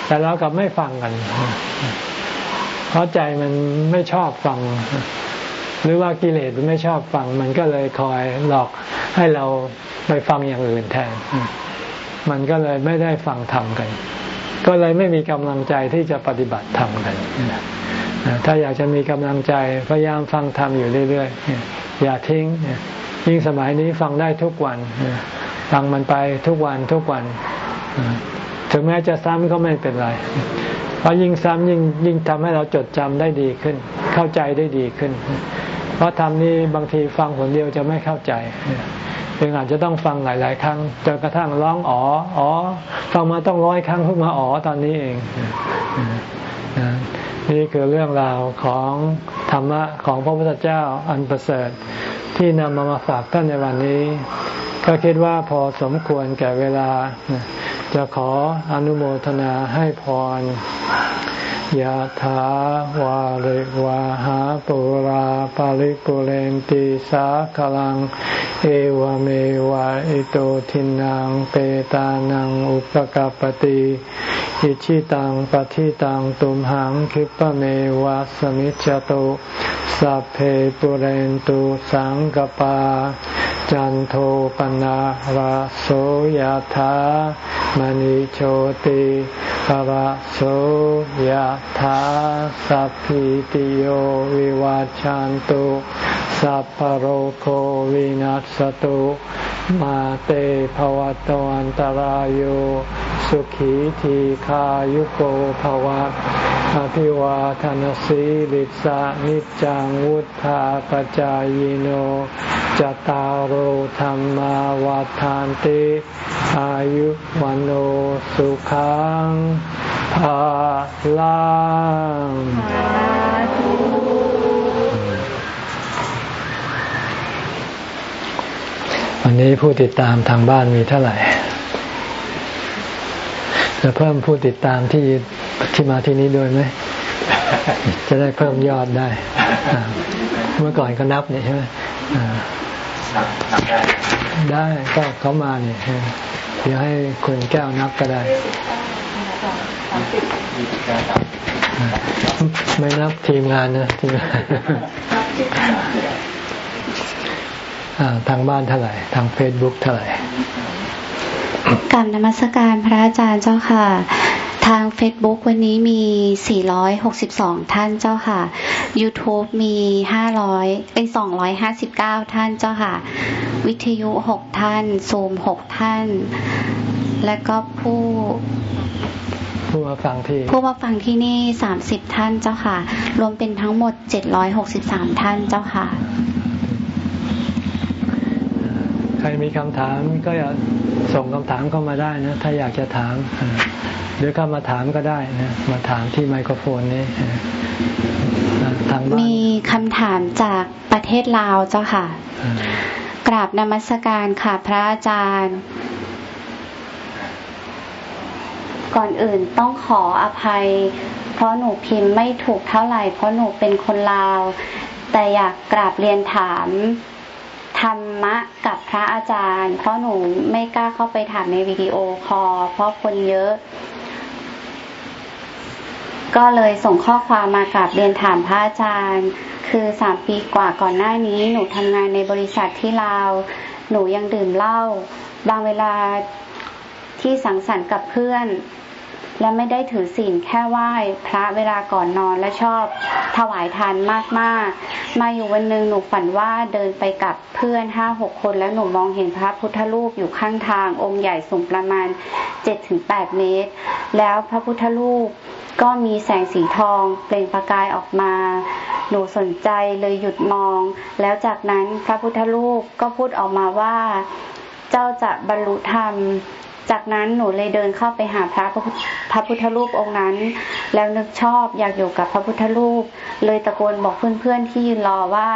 แต่เรากลับไม่ฟังกัน เพราะใจมันไม่ชอบฟัง หรือว่ากิเลสมันไม่ชอบฟัง มันก็เลยคอยหลอกให้เราไปฟังอย่างอื่นแทน มันก็เลยไม่ได้ฟังธรรมกัน ก็เลยไม่มีกำลังใจที่จะปฏิบัติธรรมกัน ถ้าอยากจะมีกำลังใจพยายามฟังธรรมอยู่เรื่อยๆ อย่าทิ้ง ยิ่งสมัยนี้ฟังได้ทุกวัน ฟังมันไปทุกวันทุกวัน ถึงแม้จะซ้ำก็ไม่เป็นไร เพราะยิ่งซ้ำยิ่งยิ่งทำให้เราจดจำได้ดีขึ้น เข้าใจได้ดีขึ้น เพราะธรรมนี้บางทีฟังคนเดียวจะไม่เข้าใจจึงอาจจะต้องฟังหลาย ๆ ครั้งจนกระทั่งร้องอ๋ออ๋อ ฟังมาต้องร้อยครั้งเพิ่งมาอ๋อตอนนี้เอง นี่คือเรื่องราวของธรรมะของพระพุทธเจ้าอันประเสริฐที่นำมามาฝากท่านในวันนี้ ก็คิดว่าพอสมควรแก่เวลา จะขออนุโมทนาให้พร ยะถาวาริวาหาปุราปาริปุเรนติสาคลัง เอวเมวะอิโตทินังเปตานังอุปกปติอิชิตังปฏิตังตุมหังคิปะเมวะสมิจจตุสัพเพปุเรนตุสังกปา จันโทปนะระโสยธามณิโชติระโสยธาสัพพิติโยวิวาจันตุสัพพโรโควินัสตุมาเตภวตวันตารโยสุขีทีขายุโกภวะอภิวาทานสีลิสานิจังวุธาปจายโนจตารโหธรรมวาทานติอายุวันโอสุขังภาลังวันนี้ผู้ติดตามทางบ้านมีเท่าไหร่ จะเพิ่มผู้ติดตามที่ที่มาที่นี้ด้วยไหม จะได้เพิ่มยอดได้ เมื่อก่อนก็นับเนี่ยใช่ไหมได้ก็เขามาเนี่ยเดี๋ยวให้คุณแก้วนับก็ได้ ไม่นับทีมงานนะทีมงานทางบ้านเท่าไหร่ ทางเฟซบุ๊กเท่าไหร่กรรมนมัสการพระอาจารย์เจ้าค่ะ ทาง Facebook วันนี้มี 462 ท่านเจ้าค่ะ YouTube มี 500ไอ้259 ท่านเจ้าค่ะ วิทยุ 6 ท่านซูม6ท่าน และก็ผู้ ผู้มาฟังที่ผู้มาฟังที่นี่30ท่านเจ้าค่ะ รวมเป็นทั้งหมด763ท่านเจ้าค่ะ ใครมีคำถามก็อย่าส่งคำถามเข้ามาได้นะ ถ้าอยากจะถาม หรือเข้ามาถามก็ได้นะ มาถามที่ไมโครโฟนนี้ทางบ้านมีคำถามจากประเทศลาวเจ้าค่ะ กราบนมัสการค่ะพระอาจารย์ ก่อนอื่นต้องขออภัย เพราะหนูพิมพ์ไม่ถูกเท่าไหร่ เพราะหนูเป็นคนลาว แต่อยากกราบเรียนถามธรรมะกับพระอาจารย์ เพราะหนูไม่กล้าเข้าไปถามในวิดีโอคอลเพราะคนเยอะ ก็เลยส่งข้อความมากราบเรียนถามพระอาจารย์ คือสามปีกว่าก่อนหน้านี้ หนูทำงานในบริษัทที่ลาว หนูยังดื่มเหล้าบางเวลา ที่สังสรรค์กับเพื่อน และไม่ได้ถือศีลแค่ไหว้พระเวลาก่อนนอนและชอบ ถวายทานมากๆ มาอยู่วันหนึ่งหนูฝันว่าเดินไปกับเพื่อนห้าหกคน แล้วหนูมองเห็นพระพุทธรูปอยู่ข้างทางองค์ใหญ่สูงประมาณเจ็ดถึงแปดเมตร แล้วพระพุทธรูปก็มีแสงสีทองเปล่งประกายออกมา หนูสนใจเลยหยุดมอง แล้วจากนั้นพระพุทธรูปก็พูดออกมาว่า เจ้าจะบรรลุธรรม จากนั้นหนูเลยเดินเข้าไปหาพระพระพุทธรูปองค์นั้น แล้วนึกชอบอยากอยู่กับพระพุทธรูป เลยตะโกนบอกเพื่อนๆที่ยืนรอว่า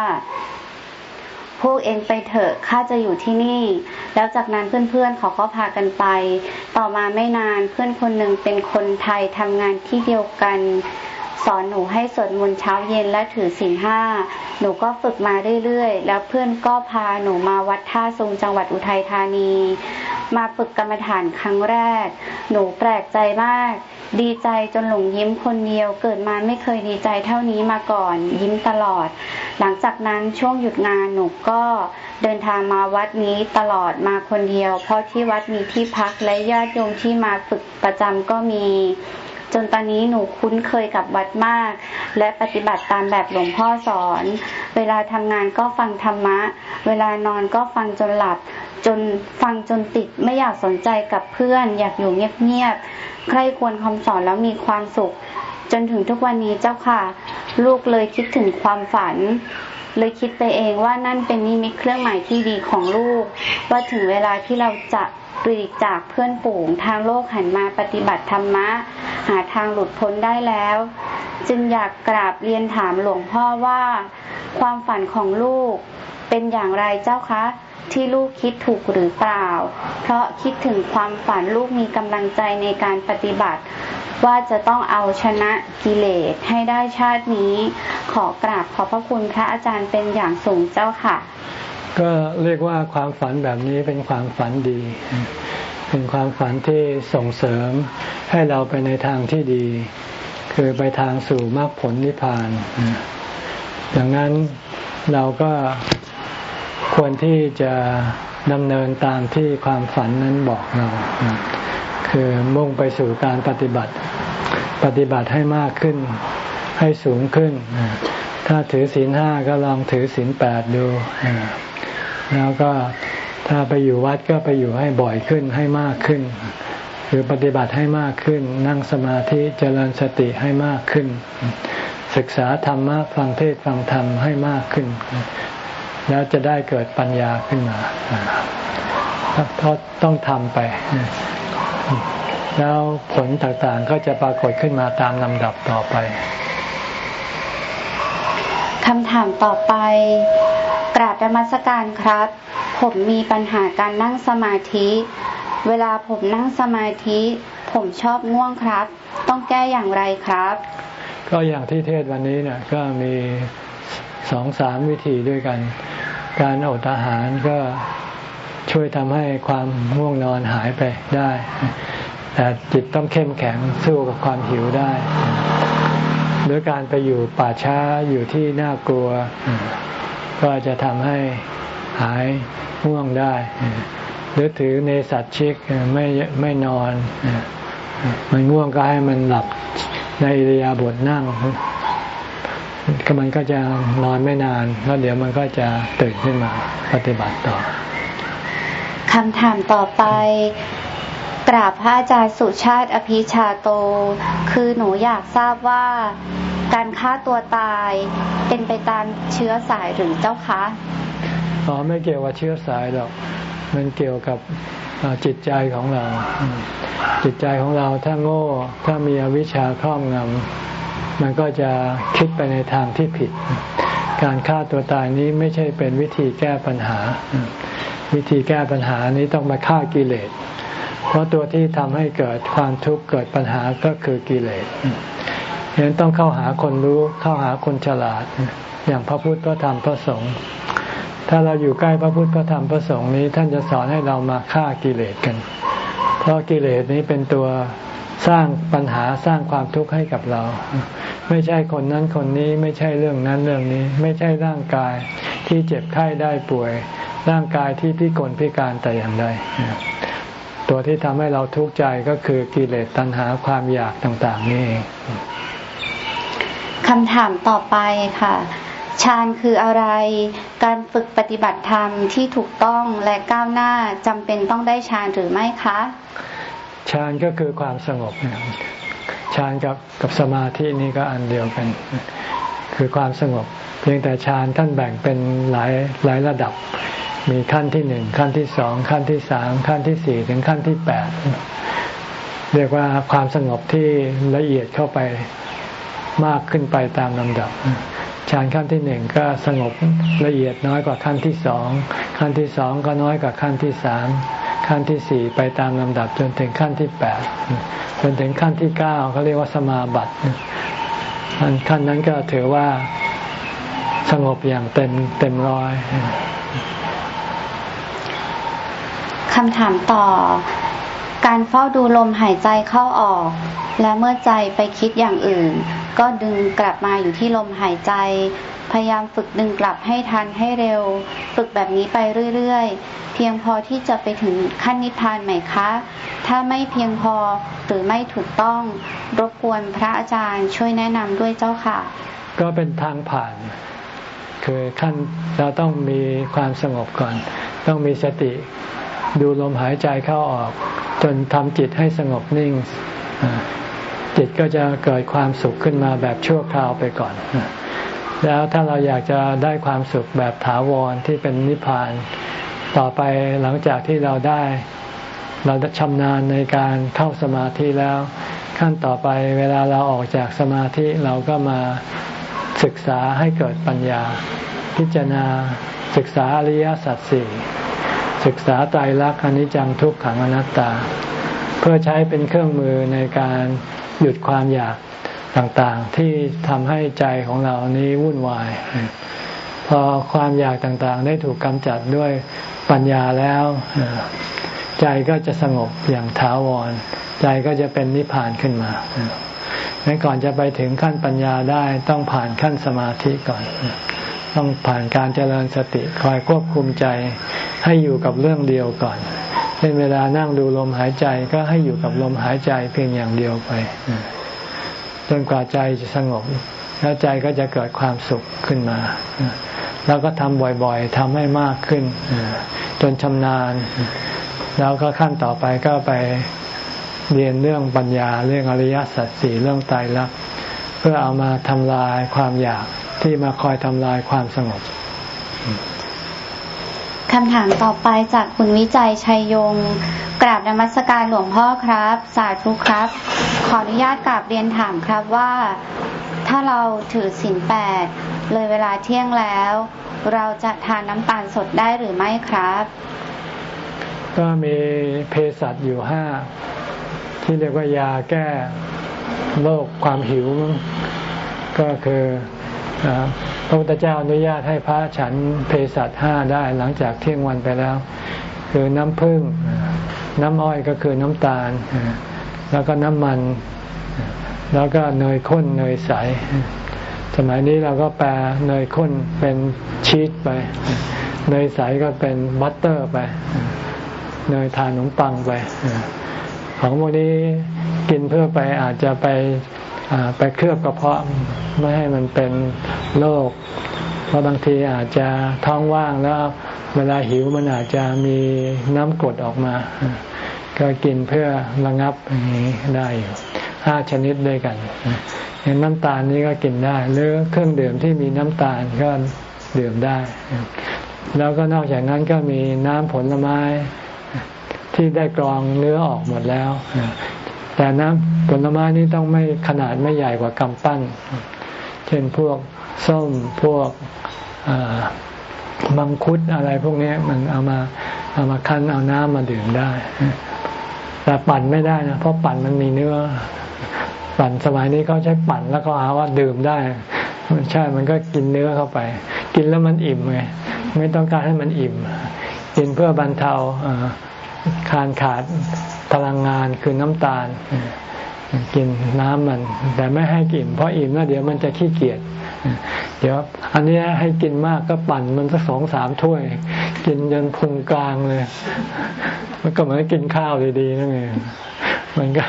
พวกเองไปเถอะ ข้าจะอยู่ที่นี่ แล้วจากนั้นเพื่อนๆเขาก็พากันไป ต่อมาไม่นานเพื่อนคนหนึ่งเป็นคนไทยทำงานที่เดียวกัน สอนหนูให้สวดมนต์เช้าเย็นและถือศีลห้า หนูก็ฝึกมาเรื่อยๆ แล้วเพื่อนก็พาหนูมาวัดท่าทรงจังหวัดอุทัยธานี มาฝึกกรรมฐานครั้งแรก หนูแปลกใจมาก ดีใจจนหลงยิ้มคนเดียว เกิดมาไม่เคยดีใจเท่านี้มาก่อน ยิ้มตลอด หลังจากนั้นช่วงหยุดงานหนูก็เดินทางมาวัดนี้ตลอดมาคนเดียว เพราะที่วัดมีที่พักและญาติโยมที่มาฝึกประจำก็มี จนตอนนี้หนูคุ้นเคยกับวัดมาก และปฏิบัติตามแบบหลวงพ่อสอน เวลาทำงานก็ฟังธรรมะ เวลานอนก็ฟังจนหลับ จนฟังจนติดไม่อยากสนใจกับเพื่อน อยากอยู่เงียบๆใครควรคำสอนแล้วมีความสุข จนถึงทุกวันนี้เจ้าค่ะ ลูกเลยคิดถึงความฝันเลยคิดไปเองว่านั่นเป็นนิมิตเครื่องหมายที่ดีของลูก ว่าถึงเวลาที่เราจะ ปลีกจากเพื่อนฝูงทางโลกหันมาปฏิบัติธรรมะ หาทางหลุดพ้นได้แล้ว จึงอยากกราบเรียนถามหลวงพ่อว่า ความฝันของลูกเป็นอย่างไรเจ้าคะที่ลูกคิดถูกหรือเปล่า เพราะคิดถึงความฝันลูกมีกำลังใจในการปฏิบัติ ว่าจะต้องเอาชนะกิเลสให้ได้ชาตินี้ ขอกราบขอพระคุณพระอาจารย์เป็นอย่างสูงเจ้าค่ะ ก็เรียกว่าความฝันแบบนี้เป็นความฝันดี เป็นความฝันที่ส่งเสริมให้เราไปในทางที่ดี คือไปทางสู่มรรคผลนิพพาน ดังนั้นเราก็ควรที่จะดำเนินตามที่ความฝันนั้นบอกเรา คือมุ่งไปสู่การปฏิบัติ ปฏิบัติให้มากขึ้น ให้สูงขึ้น ถ้าถือศีลห้าก็ลองถือศีลแปดดู แล้วก็ถ้าไปอยู่วัดก็ไปอยู่ให้บ่อยขึ้นให้มากขึ้นหรือปฏิบัติให้มากขึ้น นั่งสมาธิเจริญสติให้มากขึ้น ศึกษาธรรมะฟังเทศฟังธรรมให้มากขึ้น แล้วจะได้เกิดปัญญาขึ้นมาเพราะต้องทำไป แล้วผลต่างๆก็จะปรากฏขึ้นมาตามลำดับต่อไป คำถามต่อไป กราบธรรมสการครับ ผมมีปัญหาการนั่งสมาธิ เวลาผมนั่งสมาธิ ผมชอบง่วงครับ ต้องแก้อย่างไรครับ ก็อย่างที่เทศวันนี้เนี่ยก็มีสองสามวิธีด้วยกัน การอดอาหารก็ช่วยทำให้ความง่วงนอนหายไปได้ แต่จิตต้องเข้มแข็งสู้กับความหิวได้ หรือการไปอยู่ป่าช้าอยู่ที่น่ากลัว ก็จะทำให้หายง่วงได้ หรือถือในสัตว์ชิกไม่ไม่นอน มันง่วงก็ให้มันหลับในริยาบถนั่งก็มันก็จะนอนไม่นาน แล้วเดี๋ยวมันก็จะตื่นขึ้นมาปฏิบัติต่อคำถามต่อไป กราบพระอาจารย์สุชาติอภิชาโต คือหนูอยากทราบว่า การฆ่าตัวตายเป็นไปตามเชื้อสายหรือเจ้าคะอ๋อไม่เกี่ยวกับเชื้อสายหรอก มันเกี่ยวกับจิตใจของเรา จิตใจของเราถ้าโง่ ถ้ามีอวิชชาครอบงำมันก็จะคิดไปในทางที่ผิด การฆ่าตัวตายนี้ไม่ใช่เป็นวิธีแก้ปัญหา วิธีแก้ปัญหานี้ต้องมาฆ่ากิเลส เพราะตัวที่ทำให้เกิดความทุกข์เกิดปัญหาก็คือกิเลสฉะนั้นต้องเข้าหาคนรู้เข้าหาคนฉลาด อย่างพระพุทธพระธรรมพระสงฆ์ถ้าเราอยู่ใกล้พระพุทธพระธรรมพระสงฆ์นี้ท่านจะสอนให้เรามาฆ่ากิเลสกัน เพราะกิเลสนี้เป็นตัวสร้างปัญหาสร้างความทุกข์ให้กับเรา ไม่ใช่คนนั้นคนนี้ไม่ใช่เรื่องนั้นเรื่องนี้ ไม่ใช่ร่างกายที่เจ็บไข้ได้ป่วย ร่างกายที่พิกลพิการแต่อย่างใด ตัวที่ทำให้เราทุกข์ใจก็คือกิเลสตัณหาความอยากต่าง ๆ นี่เองคำถามต่อไปค่ะฌานคืออะไร การฝึกปฏิบัติธรรมที่ถูกต้องและก้าวหน้าจำเป็นต้องได้ฌานหรือไม่คะฌานก็คือความสงบฌานกับกับสมาธินี่ก็อันเดียวกัน คือความสงบ เพียงแต่ฌานท่านแบ่งเป็นหลายหลายระดับ มีขั้นที่หนึ่งขั้นที่สองขั้นที่สามขั้นที่สี่ถึงขั้นที่แปดเรียกว่าความสงบที่ละเอียดเข้าไปมากขึ้นไปตามลำดับฌานขั้นที่หนึ่งก็สงบละเอียดน้อยกว่าขั้นที่สองขั้นที่สองก็น้อยกว่าขั้นที่สามขั้นที่สี่ไปตามลำดับจนถึงขั้นที่แปดจนถึงขั้นที่เก้าเขาเรียกว่าสมาบัติขั้นนั้นก็ถือว่าสงบอย่างเต็มเต็มร้อย คำถามต่อ การเฝ้าดูลมหายใจเข้าออก และเมื่อใจไปคิดอย่างอื่น ก็ดึงกลับมาอยู่ที่ลมหายใจ พยายามฝึกดึงกลับให้ทันให้เร็ว ฝึกแบบนี้ไปเรื่อยๆ เพียงพอที่จะไปถึงขั้นนิพพานไหมคะ ถ้าไม่เพียงพอหรือไม่ถูกต้อง รบกวนพระอาจารย์ช่วยแนะนำด้วยเจ้าค่ะ ก็เป็นทางผ่านคือขั้นเราต้องมีความสงบก่อน ต้องมีสติ ดูลมหายใจเข้าออก จนทำจิตให้สงบนิ่ง จิตก็จะเกิดความสุขขึ้นมาแบบชั่วคราวไปก่อน แล้วถ้าเราอยากจะได้ความสุขแบบถาวรที่เป็นนิพพาน ต่อไปหลังจากที่เราได้ เราชำนาญในการเข้าสมาธิแล้ว ขั้นต่อไปเวลาเราออกจากสมาธิเราก็มาศึกษาให้เกิดปัญญา พิจารณาศึกษาอริยสัจสี่ ศึกษาไตรลักษณ์อนิจจังทุกขังอนัตตา เพื่อใช้เป็นเครื่องมือในการหยุดความอยากต่างๆ ที่ทำให้ใจของเรานี้วุ่นวาย พอความอยากต่างๆ ได้ถูกกำจัดด้วยปัญญาแล้ว ใจก็จะสงบอย่างถาวร ใจก็จะเป็นนิพพานขึ้นมาดังนั้นก่อนจะไปถึงขั้นปัญญาได้ต้องผ่านขั้นสมาธิก่อน ต้องผ่านการเจริญสติคอยควบคุมใจให้อยู่กับเรื่องเดียวก่อนช่นเวลานั่งดูลมหายใจก็ให้อยู่กับลมหายใจเพียงอย่างเดียวไปจนกว่าใจจะสงบ แล้วใจก็จะเกิดความสุขขึ้นมา แล้วก็ทำบ่อยๆทำให้มากขึ้น จนชำนาญ แล้วก็ขั้นต่อไปก็ไปเรียนเรื่องปัญญาเรื่องอริยสัจสี่เรื่องตายรักเพื่อเอามาทำลายความอยาก ที่มาคอยทำลายความสงบคำถามต่อไปจากคุณวิจัยชัยยง กราบนมัสการหลวงพ่อครับ สาธุครับ ขออนุญาตกราบเรียนถามครับว่า ถ้าเราถือศีลแปดเลยเวลาเที่ยงแล้ว เราจะทานน้ำตาลสดได้หรือไม่ครับ ก็มีเภสัชอยู่ห้าที่เรียกว่ายาแก้โรคความหิว ก็คือ พระพุทธเจ้าอนุญาตให้พระฉันเภสัชห้าได้หลังจากเที่ยงวันไปแล้ว คือน้ำผึ้งน้ำอ้อยก็คือน้ำตาล แล้วก็น้ำมัน แล้วก็เนยข้นเนยใส สมัยนี้เราก็แปลเนยข้นเป็นชีสไป เนยใสก็เป็นบัตเตอร์ไป เนยทานขนมปังไป ของพวกนี้กินเพื่อไปอาจจะไป ไปเคลือบกระเพาะไม่ให้มันเป็นโรคเพราะบางทีอาจจะท้องว่างแล้วเวลาหิวมันอาจจะมีน้ำกรดออกมา ก็กินเพื่อระงับอย่างนี้ได้อยู่ห้าชนิดด้วยกันเห็นน้ำตาลนี้ก็กินได้ หรือเครื่องดื่มที่มีน้ำตาลก็ดื่มได้ แล้วก็นอกจากนั้นก็มีน้ำผลไม้ที่ได้กรองเนื้อออกหมดแล้ว แต่น้ำ ผลไม้นี้ต้องไม่ขนาดไม่ใหญ่กว่ากำปั้น เช่นพวกส้มพวกมังคุดอะไรพวกนี้มันเอามาเอามาคั้นเอาน้ำมาดื่มได้ แต่ปั่นไม่ได้นะเพราะปั่นมันมีเนื้อ ปั่นสมัยนี้เขาใช้ปั่นแล้วก็หาว่าดื่มได้มันใช่ มันก็กินเนื้อเข้าไป กินแล้วมันอิ่มไง ไม่ต้องการให้มันอิ่ม กินเพื่อบรรเทาคานขาดพลังงานคือน้ำตาล กินน้ำมัน แต่ไม่ให้กินเพราะอิ่มแล้วเดี๋ยวมันจะขี้เกียจเดี๋ยวอันนี้ให้กินมากก็ปั่นมันสักสองสามถ้วย กินจนพุงกลางเลย มันก็เหมือนกินข้าวดีๆนั่นเองมันก็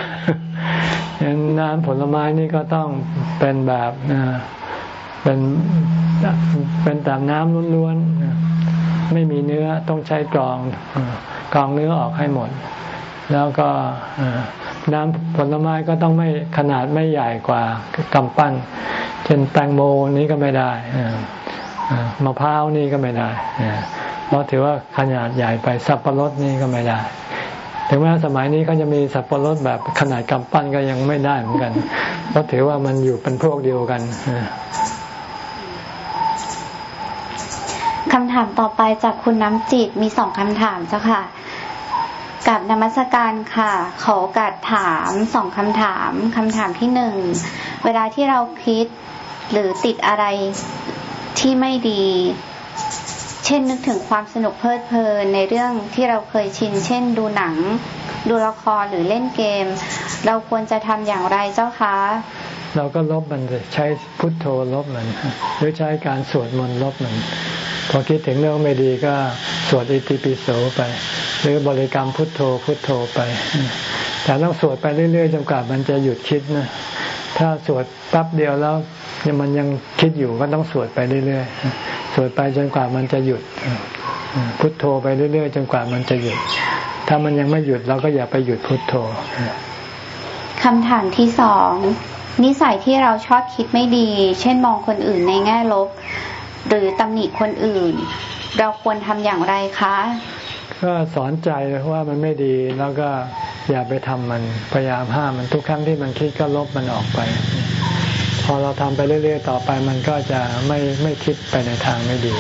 นน้ำผลไม้นี่ก็ต้องเป็นแบบเป็นเป็นแต่น้ำล้วนๆไม่มีเนื้อต้องใช้กรองกรองเนื้อออกให้หมด แล้วก็ น้ำผลไม้ก็ต้องไม่ขนาดไม่ใหญ่กว่ากำปั้น เช่นแตงโมนี้ก็ไม่ได้มะพร้าวนี่ก็ไม่ได้เพราะถือว่าขนาดใหญ่ไปสับปะรดนี่ก็ไม่ได้ ถึงแม้สมัยนี้เขาจะมีสับปะรดแบบขนาดกำปั้นก็ยังไม่ได้เหมือนกัน เพราะถือว่ามันอยู่เป็นพวกเดียวกันคำถามต่อไปจากคุณน้ำจิตมีสองคำถามเจ้าค่ะ กับนมัสการค่ะ ขอโอกาสถามสองคำถามคำถามที่หนึ่ง เวลาที่เราคิดหรือติดอะไรที่ไม่ดี เช่นนึกถึงความสนุกเพลิดเพลินในเรื่องที่เราเคยชิน เช่น ดูหนัง ดูละครหรือเล่นเกม เราควรจะทำอย่างไรเจ้าคะ เราก็ลบมันใช้พุทโธลบมัน หรือใช้การสวดมนต์ลบมัน พอคิดถึงเรื่องไม่ดีก็สวดอิติปิโสไป หรือบริกรรมพุทโธพุทโธไป แต่ต้องสวดไปเรื่อยๆจนกว่ามันจะหยุดคิดนะถ้าสวดแป๊บเดียวแล้วมันยังคิดอยู่ก็ต้องสวดไปเรื่อยๆ สวดไปจนกว่ามันจะหยุด พุทโธไปเรื่อยๆ จนกว่ามันจะหยุด ถ้ามันยังไม่หยุดเราก็อย่าไปหยุดพุทโธคำถามที่สองนิสัยที่เราชอบคิดไม่ดี เช่นมองคนอื่นในแง่ลบ หรือตำหนิคนอื่น เราควรทำอย่างไรคะ ก็สอนใจว่ามันไม่ดีแล้วก็อย่าไปทำมันพยายามห้ามมันทุกครั้งที่มันคิดก็ลบมันออกไป พอเราทำไปเรื่อยๆต่อไปมันก็จะไม่ไม่คิดไปในทางไม่ดี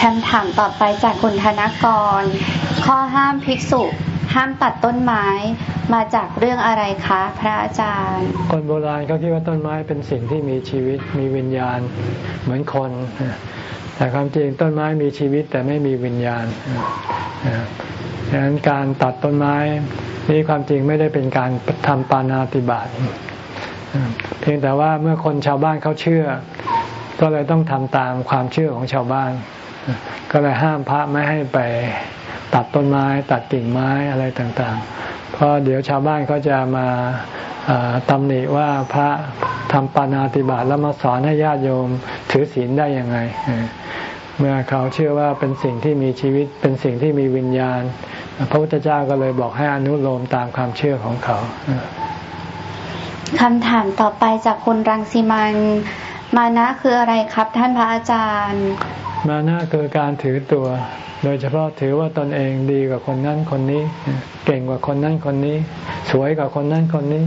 คำถามต่อไปจากคุณธนกร ข้อห้ามภิกษุ ห้ามตัดต้นไม้มาจากเรื่องอะไรคะ พระอาจารย์ คนโบราณเขาคิดว่าต้นไม้เป็นสิ่งที่มีชีวิตมีวิญญาณเหมือนคน แต่ความจริงต้นไม้มีชีวิตแต่ไม่มีวิญญาณดังนั้นการตัดต้นไม้นี่ความจริงไม่ได้เป็นการทำปานาติบาตเพียงแต่ว่าเมื่อคนชาวบ้านเขาเชื่อ ก็เลยต้องทำตามความเชื่อของชาวบ้าน ก็เลยห้ามพระไม่ให้ไป ตัดต้นไม้ ตัดกิ่งไม้อะไรต่างๆ เพราะเดี๋ยวชาวบ้านเขาจะมาตำหนิว่าพระทำปานาติบาตแล้วมาสอนให้ญาติโยมถือศีลได้ยังไง เมื่อเขาเชื่อว่าเป็นสิ่งที่มีชีวิตเป็นสิ่งที่มีวิญญาณ พระพุทธเจ้าก็เลยบอกให้อนุโลมตามความเชื่อของเขาคำถามต่อไปจากคุณรังสีมันมานะคืออะไรครับท่านพระอาจารย์ มานะคือการถือตัว โดยเฉพาะถือว่าตนเองดีกว่าคนนั้นคนนี้ เก่งกว่าคนนั้นคนนี้ สวยกว่าคนนั้นคนนี้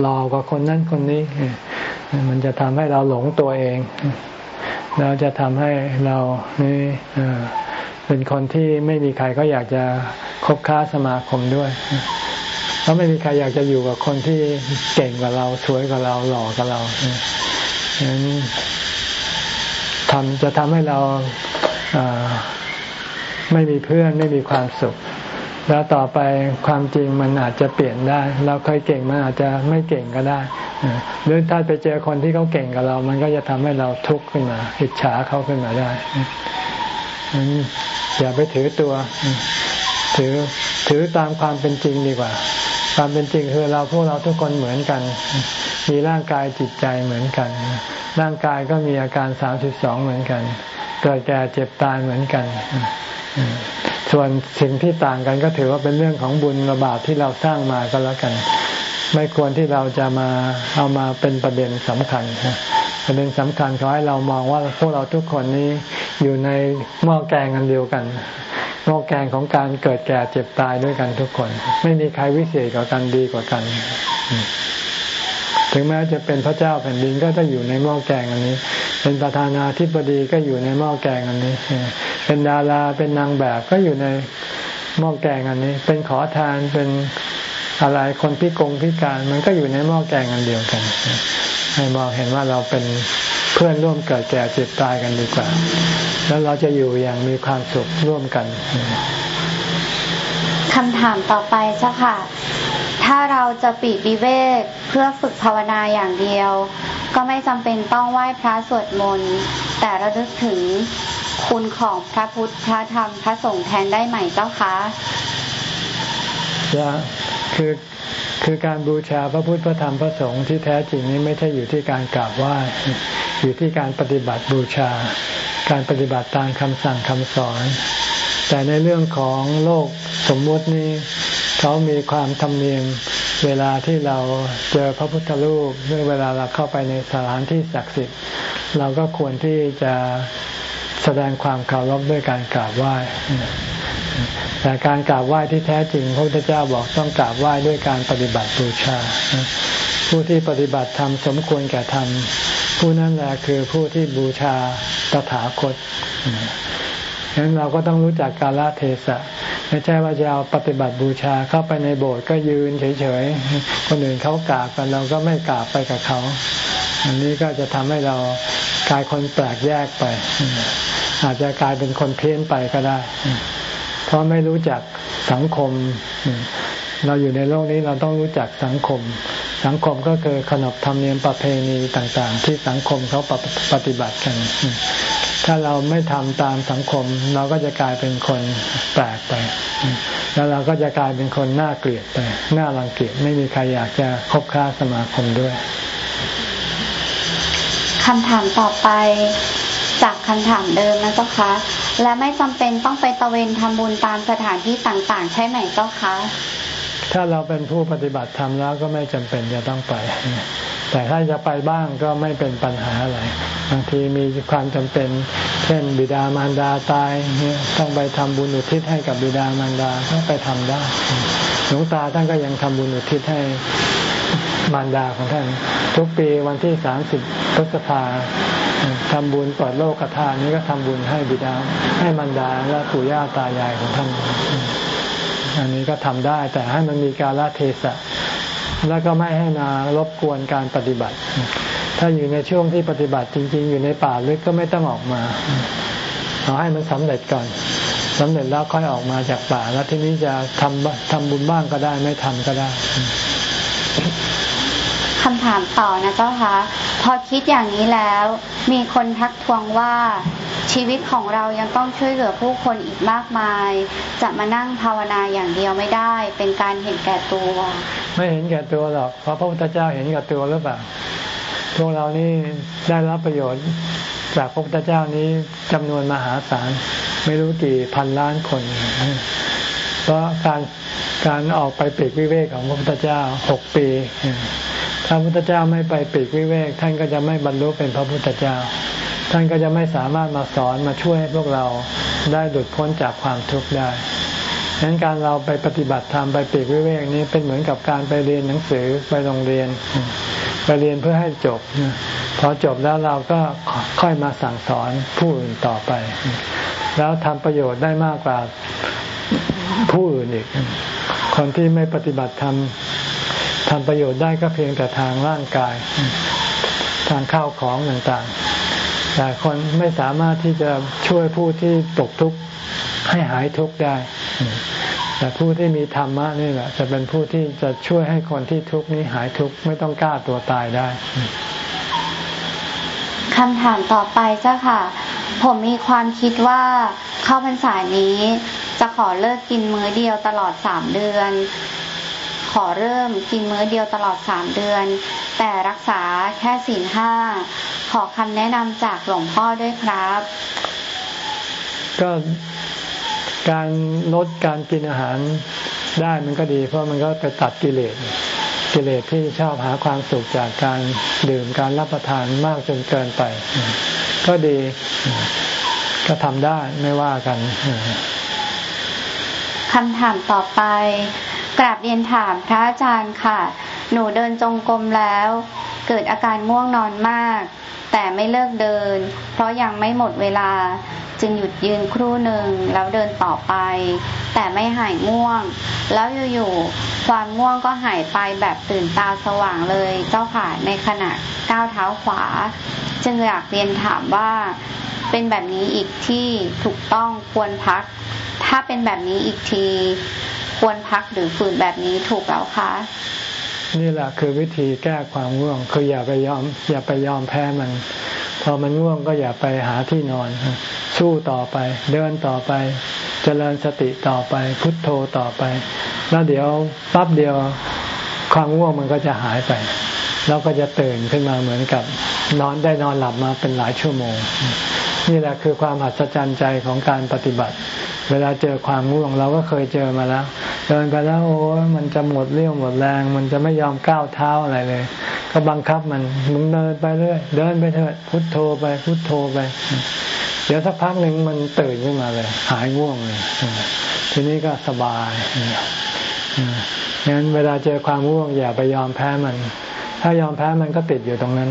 หล่อกว่าคนนั้นคนนี้ มันจะทำให้เราหลงตัวเอง เราจะทำให้เรานี่เป็นคนที่ไม่มีใครก็อยากจะคบค้าสมาคมด้วยเพราะไม่มีใครอยากจะอยู่กับคนที่เก่งกว่าเรา สวยกว่าเราหล่อกว่าเราฉะนั้น ทำจะทำให้เราไม่มีเพื่อนไม่มีความสุข แล้วต่อไปความจริงมันอาจจะเปลี่ยนได้ เราเคยเก่งมันอาจจะไม่เก่งก็ได้หรือถ้าไปเจอคนที่เขาเก่งกับเรา มันก็จะทำให้เราทุกข์ขึ้นมา อิจฉาเขาขึ้นมาได้อย่าไปถือตัว ถือถือตามความเป็นจริงดีกว่า ความเป็นจริงคือเราพวกเราทุกคนเหมือนกัน มีร่างกายจิตใจเหมือนกัน ร่างกายก็มีอาการสามสิบสองเหมือนกัน เกิดแก่เจ็บตายเหมือนกัน ส่วนสิ่งที่ต่างกันก็ถือว่าเป็นเรื่องของบุญระบาปที่เราสร้างมาก็แล้วกัน ไม่ควรที่เราจะมาเอามาเป็นประเด็นสำคัญประเด็นสำคัญขอให้เรามองว่าพวกเราทุกคนนี้อยู่ในหม้อแกงกันเดียวกัน หม้อแกงของการเกิดแก่เจ็บตายด้วยกันทุกคน ไม่มีใครวิเศษกว่ากันดีกว่ากัน ถึงแม้จะเป็นพระเจ้าแผ่นดินก็จะอยู่ในหม้อแกงอันนี้ เป็นประธานาธิบดีก็อยู่ในหม้อแกงอันนี้ เป็นดาราเป็นนางแบบก็อยู่ในหม้อแกงอันนี้ เป็นขอทานเป็นอะไรคนพิกงพิการมันก็อยู่ในหม้อแกงอันเดียวกัน ให้มองเห็นว่าเราเป็นเพื่อนร่วมเกิดแก่เจ็บตายกันดีกว่า แล้วเราจะอยู่อย่างมีความสุขร่วมกันคำถามต่อไปเจ้าค่ะ ถ้าเราจะปีกวิเวกเพื่อฝึกภาวนาอย่างเดียว ก็ไม่จำเป็นต้องไหว้พระสวดมนต์แต่ระลึกถึงคุณของพระพุทธพระธรรมพระสงฆ์แทนได้ไหมเจ้าคะจะคือคือการบูชาพระพุทธพระธรรมพระสงฆ์ที่แท้จริงนี้ไม่ใช่อยู่ที่การกราบไหว้อยู่ที่การปฏิบัติบูชา การปฏิบัติตามคำสั่งคำสอน แต่ในเรื่องของโลกสมมตินี้เขามีความธรรมเนียมเวลาที่เราเจอพระพุทธรูปหรือเวลาเราเข้าไปในสถานที่ศักดิ์สิทธิ์ เราก็ควรที่จะแสดงความเคารพด้วยการกราบไหว้แต่การกราบไหว้ที่แท้จริงพระพุทธเจ้าบอกต้องกราบไหว้ด้วยการปฏิบัติบูชา ผู้ที่ปฏิบัติธรรมสมควรแก่ธรรมผู้นั้นแหละคือผู้ที่บูชา ตถาคตฉะนั้นเราก็ต้องรู้จักกาลเทศะไม่ใช่ว่าจะเอาปฏิบัติบูชาเข้าไปในโบสถ์ก็ยืนเฉยๆ คนอื่นเขากราบกันเราก็ไม่กราบไปกับเขา อันนี้ก็จะทำให้เรากลายคนแปลกแยกไป อาจจะกลายเป็นคนเพี้ยนไปก็ได้ เพราะไม่รู้จักสังคม เราอยู่ในโลกนี้เราต้องรู้จักสังคม สังคมก็คือขนบธรรมเนียมประเพณีต่างๆ ที่สังคมเขาปฏิบัติกัน ถ้าเราไม่ทำตามสังคม เราก็จะกลายเป็นคนแปลกไป แล้วเราก็จะกลายเป็นคนน่าเกลียดไปน่ารังเกียจไม่มีใครอยากจะคบค้าสมาคมด้วยคำถามต่อไปจากคำถามเดิมนะเจ้าคะและไม่จำเป็นต้องไปตะเวนทำบุญตามสถานที่ต่างๆ ใช่ไหมเจ้าคะ ถ้าเราเป็นผู้ปฏิบัติธรรมแล้วก็ไม่จำเป็นจะต้องไป แต่ถ้าจะไปบ้างก็ไม่เป็นปัญหาอะไร บางทีมีความจำเป็น เช่น บิดามารดาตายเนี่ยต้องไปทำบุญอุทิศให้กับบิดามารดาก็ไปทำได้หลวงตาท่านก็ยังทำบุญอุทิศให้มารดาของท่าน ทุกปีวันที่สามสิบพฤษภาทำบุญเปิดโลกธาตุนี้ก็ทำบุญให้บิดาให้มารดาและปู่ย่าตายายของท่าน อันนี้ก็ทำได้ แต่ให้มันมีการละเทศะแล้วก็ไม่ให้มารบกวนการปฏิบัติ ถ้าอยู่ในช่วงที่ปฏิบัติจริง ๆ อยู่ในป่าลึกก็ไม่ต้องออกมาเอาให้มันสำเร็จก่อนสำเร็จแล้วค่อยออกมาจากป่า แล้วทีนี้จะทำทำบุญบ้างก็ได้ ไม่ทำก็ได้ำถามต่อนะเจ้าคะพอคิดอย่างนี้แล้ว มีคนทักทวงว่าชีวิตของเรายังต้องช่วยเหลือผู้คนอีกมากมาย จะมานั่งภาวนาอย่างเดียวไม่ได้ เป็นการเห็นแก่ตัว ไม่เห็นแก่ตัวหรอกเพราะพระพุทธเจ้าเห็นแก่ตัวหรือเปล่าพวกเรานี่ได้รับประโยชน์จากพระพุทธเจ้านี้จำนวนมหาศาลไม่รู้กี่พันล้านคน เพราะการการออกไปปีกวิเวกของพระพุทธเจ้าหกปี ระพุทธเจ้าไม่ไปปีกวิเวก ท่านก็จะไม่บรรลุเป็นพระพุทธเจ้า ท่านก็จะไม่สามารถมาสอนมาช่วยให้พวกเราได้หลุดพ้นจากความทุกข์ได้ดังนั้นการเราไปปฏิบัติธรรมไปปีกวิเวกนี้เป็นเหมือนกับการไปเรียนหนังสือไปโรงเรียน ไปเรียนเพื่อให้จบ พอจบแล้วเราก็ค่อยมาสั่งสอนผู้อื่นต่อไป แล้วทำประโยชน์ได้มากกว่าผู้อื่นอีก คนที่ไม่ปฏิบัติธรรม ทำประโยชน์ได้ก็เพียงแต่ทางร่างกาย ทางข้าวของต่างๆ แต่คนไม่สามารถที่จะช่วยผู้ที่ตกทุกข์ให้หายทุกข์ได้ แต่ผู้ที่มีธรรมะนี่แหละ จะเป็นผู้ที่จะช่วยให้คนที่ทุกข์นี้หายทุกข์ไม่ต้องกล้าตัวตายได้คำถามต่อไปเจ้าค่ะ ผมมีความคิดว่าเข้าพรรษานี้จะขอเลิกกินมื้อเดียวตลอดสามเดือน ขอเริ่มกินมื้อเดียวตลอดสามเดือน แต่รักษาแค่สี่ห้าขอคำแนะนำจากหลวงพ่อด้วยครับ ก็การลดการกินอาหารได้มันก็ดี เพราะมันก็ไปตัดกิเลสกิเลสที่ชอบหาความสุขจากการดื่มการรับประทานมากจนเกินไป ก็ดีก็ทำได้ไม่ว่ากันคำถามต่อไป กราบเรียนถามพระอาจารย์ค่ะ หนูเดินจงกรมแล้ว เกิดอาการง่วงนอนมาก แต่ไม่เลิกเดิน เพราะยังไม่หมดเวลา จึงหยุดยืนครู่หนึ่งแล้วเดินต่อไป แต่ไม่หายง่วง แล้วอยู่ๆความง่วงก็หายไปแบบตื่นตาสว่างเลยเจ้าค่ะในขณะก้าวเท้าขวา จึงอยากเรียนถามว่าเป็นแบบนี้อีกที่ถูกต้องควรพัก ถ้าเป็นแบบนี้อีกที ควรพักหรือฝืนแบบนี้ถูกแล้วคะนี่แหละคือวิธีแก้ความง่วง คืออย่าไปยอม อย่าไปยอมแพ้มัน พอมันง่วงก็อย่าไปหาที่นอน สู้ต่อไป เดินต่อไป เจริญสติต่อไป พุทโธต่อไป แล้วเดี๋ยวปั๊บเดียวความง่วงมันก็จะหายไปแล้วก็จะตื่นขึ้นมาเหมือนกับ นอนได้นอนหลับมาเป็นหลายชั่วโมง นี่แหละคือความอัศจรรย์ใจของการปฏิบัติ เวลาเจอความง่วงเราก็เคยเจอมาแล้ว เดินไปแล้วโอ้มันจะหมดเรี่ยวหมดแรง มันจะไม่ยอมก้าวเท้าอะไรเลย ก็บังคับมันมึงเดินไปเรื่อยเดินไปเถอะพุทโธไปพุทโธไป เดี๋ยวสักพักหนึ่งมันตื่นขึ้นมาเลย หายง่วงเลย ทีนี้ก็สบายงั้นเวลาเจอความง่วงอย่าไปยอมแพ้มัน ถ้ายอมแพ้มันก็ติดอยู่ตรงนั้น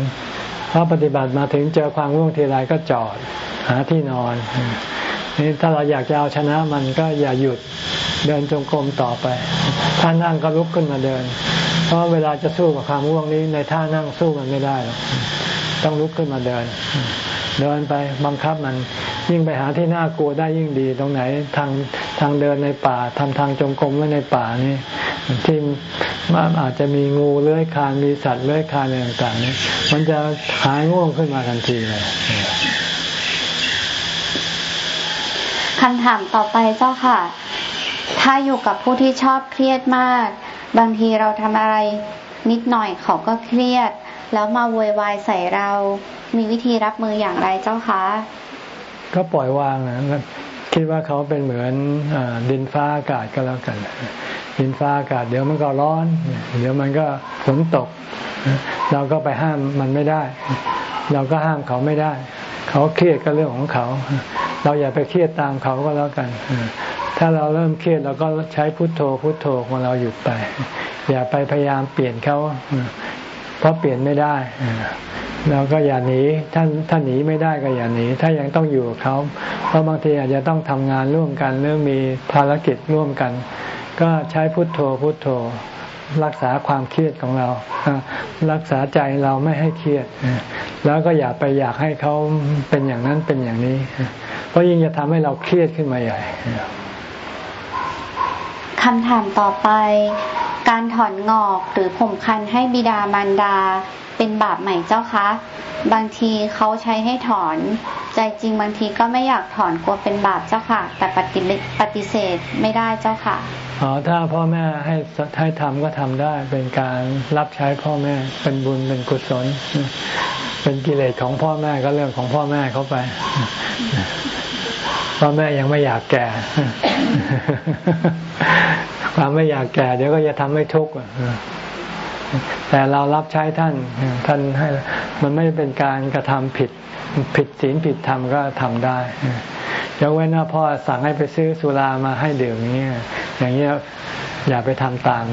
เพราะปฏิบัติมาถึงเจอความง่วงทีไรก็จอดหาที่นอน นี่ถ้าเราอยากจะเอาชนะมันก็อย่าหยุดเดินจงกรมต่อไป ถ้านั่งก็ลุกขึ้นมาเดิน เพราะเวลาจะสู้กับความง่วงนี้ในท่านั่งสู้มันไม่ได้หรอกต้องลุกขึ้นมาเดิน เดินไปบังคับมันยิ่งไปหาที่น่ากลัวได้ยิ่งดี ตรงไหนทางทางเดินในป่าทำทางจงกรมไว้ในป่านี่ที่มันอาจจะมีงูเลื้อยคานมีสัตว์เลื้อยคานอะไรต่างๆนี่มันจะหายง่วงขึ้นมาทันทีเลย คำถามต่อไปเจ้าค่ะ ถ้าอยู่กับผู้ที่ชอบเครียดมาก บางทีเราทำอะไรนิดหน่อยเขาก็เครียด แล้วมาโวยวายใส่เรา มีวิธีรับมืออย่างไรเจ้าคะก็ปล่อยวางนะคิดว่าเขาเป็นเหมือนอดินฟ้าอากาศก็แล้วกัน ดินฟ้าอากาศเดี๋ยวมันก็ร้อน เดี๋ยวมันก็ฝนตก เราก็ไปห้ามมันไม่ได้ เราก็ห้ามเขาไม่ได้ เขาเครียดก็เรื่องของเขา เราอย่าไปเครียดตามเขาก็แล้วกัน ถ้าเราเริ่มเครียดเราก็ใช้พุทโธพุทโธของเราหยุดไป อย่าไปพยายามเปลี่ยนเขาเพราะเปลี่ยนไม่ได้เราก็อย่าหนีท่านถ้าหนีไม่ได้ก็อย่าหนีถ้ายังต้องอยู่กับเขา เพราะบางทีอาจจะต้องทำงานร่วมกันหรือมีภารกิจร่วมกัน ก็ใช้พุทโธพุทโธ รักษาความเครียดของเรา รักษาใจเราไม่ให้เครียด แล้วก็อย่าไปอยากให้เขาเป็นอย่างนั้นเป็นอย่างนี้ เพราะยิ่งจะทำให้เราเครียดขึ้นมาใหญ่คำถามต่อไป การถอนงอกหรือผมคันให้บิดามารดา เป็นบาปใหม่เจ้าคะ บางทีเขาใช้ให้ถอน ใจจริงบางทีก็ไม่อยากถอนกลัวเป็นบาปเจ้าค่ะ แต่ปฏิปฏิเสธไม่ได้เจ้าค่ะอ๋อถ้าพ่อแม่ให้ให้ทำก็ทำได้ เป็นการรับใช้พ่อแม่เป็นบุญเป็นกุศล เป็นกิเลสของพ่อแม่ก็เรื่องของพ่อแม่เขาไป พ่อแม่ยังไม่อยากแก่ ความไม่อยากแก่เดี๋ยวก็จะทำให้ทุกข์ แต่เรารับใช้ท่านท่านให้มันไม่เป็นการกระทำผิดผิดศีลผิดธรรมก็ทำได้ยกเว้นว่าพ่อสั่งให้ไปซื้อสุรามาให้ดื่มอย่างเงี้ยอย่างเงี้ยอย่าไปทำตาม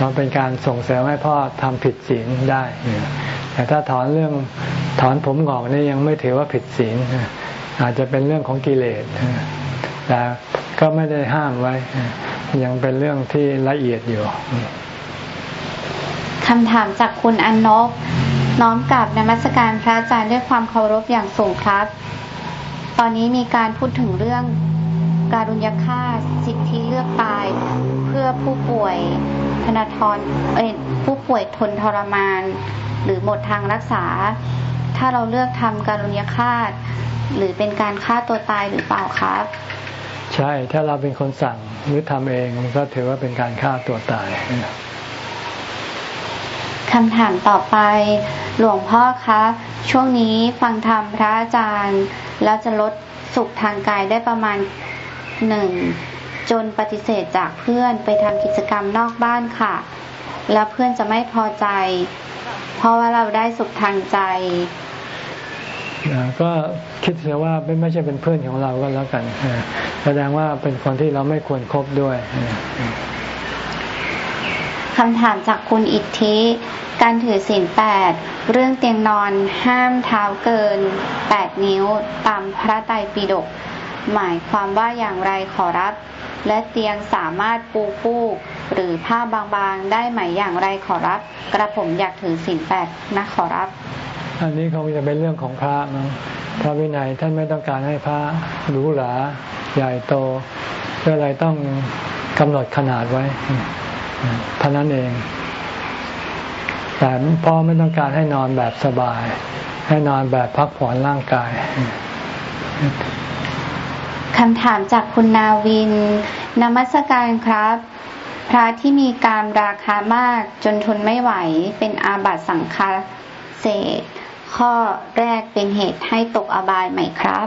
มันเป็นการส่งเสริมให้พ่อทำผิดศีลได้ แต่ถ้าถอนเรื่องถอนผมหงอกนี่ยังไม่ถือว่าผิดศีลอาจจะเป็นเรื่องของกิเลสแต่ก็ไม่ได้ห้ามไว้ ยังเป็นเรื่องที่ละเอียดอยู่ คำถามจากคุณอันนบน้อมกับนมัสการพระอาจารย์ด้วยความเคารพอย่างสูงครับ ตอนนี้มีการพูดถึงเรื่องการุญยฆาตสิทธิเลือกตาย เพื่อผู้ป่วยธนาทรเอ้ผู้ป่วยทนทรมาน หรือหมดทางรักษา ถ้าเราเลือกทำการุญยฆาตหรือเป็นการฆ่าตัวตายหรือเปล่าครับ ใช่ถ้าเราเป็นคนสั่งหรือทำเองก็ถือว่าเป็นการฆ่าตัวตาย คำถามต่อไป หลวงพ่อคะ ช่วงนี้ฟังธรรมพระอาจารย์ แล้วจะลดสุขทางกายได้ประมาณหนึ่งจนปฏิเสธจากเพื่อนไปทำกิจกรรมนอกบ้านค่ะ แล้วเพื่อนจะไม่พอใจ เพราะว่าเราได้สุขทางใจ ก็คิดเสียว่าไม่ใช่เป็นเพื่อนของเราก็แล้วกันแสดงว่าเป็นคนที่เราไม่ควรครบด้วย คำถามจากคุณอิทธิ การถือศีลแปดเรื่องเตียงนอนห้ามเท้าเกินแปดนิ้วตามพระไตรปิฎกหมายความว่าอย่างไรขอรับ และเตียงสามารถปูปูก หรือผ้าบางๆ ได้ไหมอย่างไรขอรับ กระผมอยากถือศีลแปดนะขอรับ อันนี้คงจะเป็นเรื่องของพระมั้งพระวินัยท่านไม่ต้องการให้พระหรูหราใหญ่โตก็เลยต้องกำหนดขนาดไว้ เท่านั้นเอง แต่พ่อไม่ต้องการให้นอนแบบสบาย ให้นอนแบบพักผ่อนร่างกายคำถามจากคุณนาวินนมัสการครับ พระที่มีการราคามากจนทนไม่ไหวเป็นอาบัตสังฆาเศษ ข้อแรกเป็นเหตุให้ตกอบายไหมครับ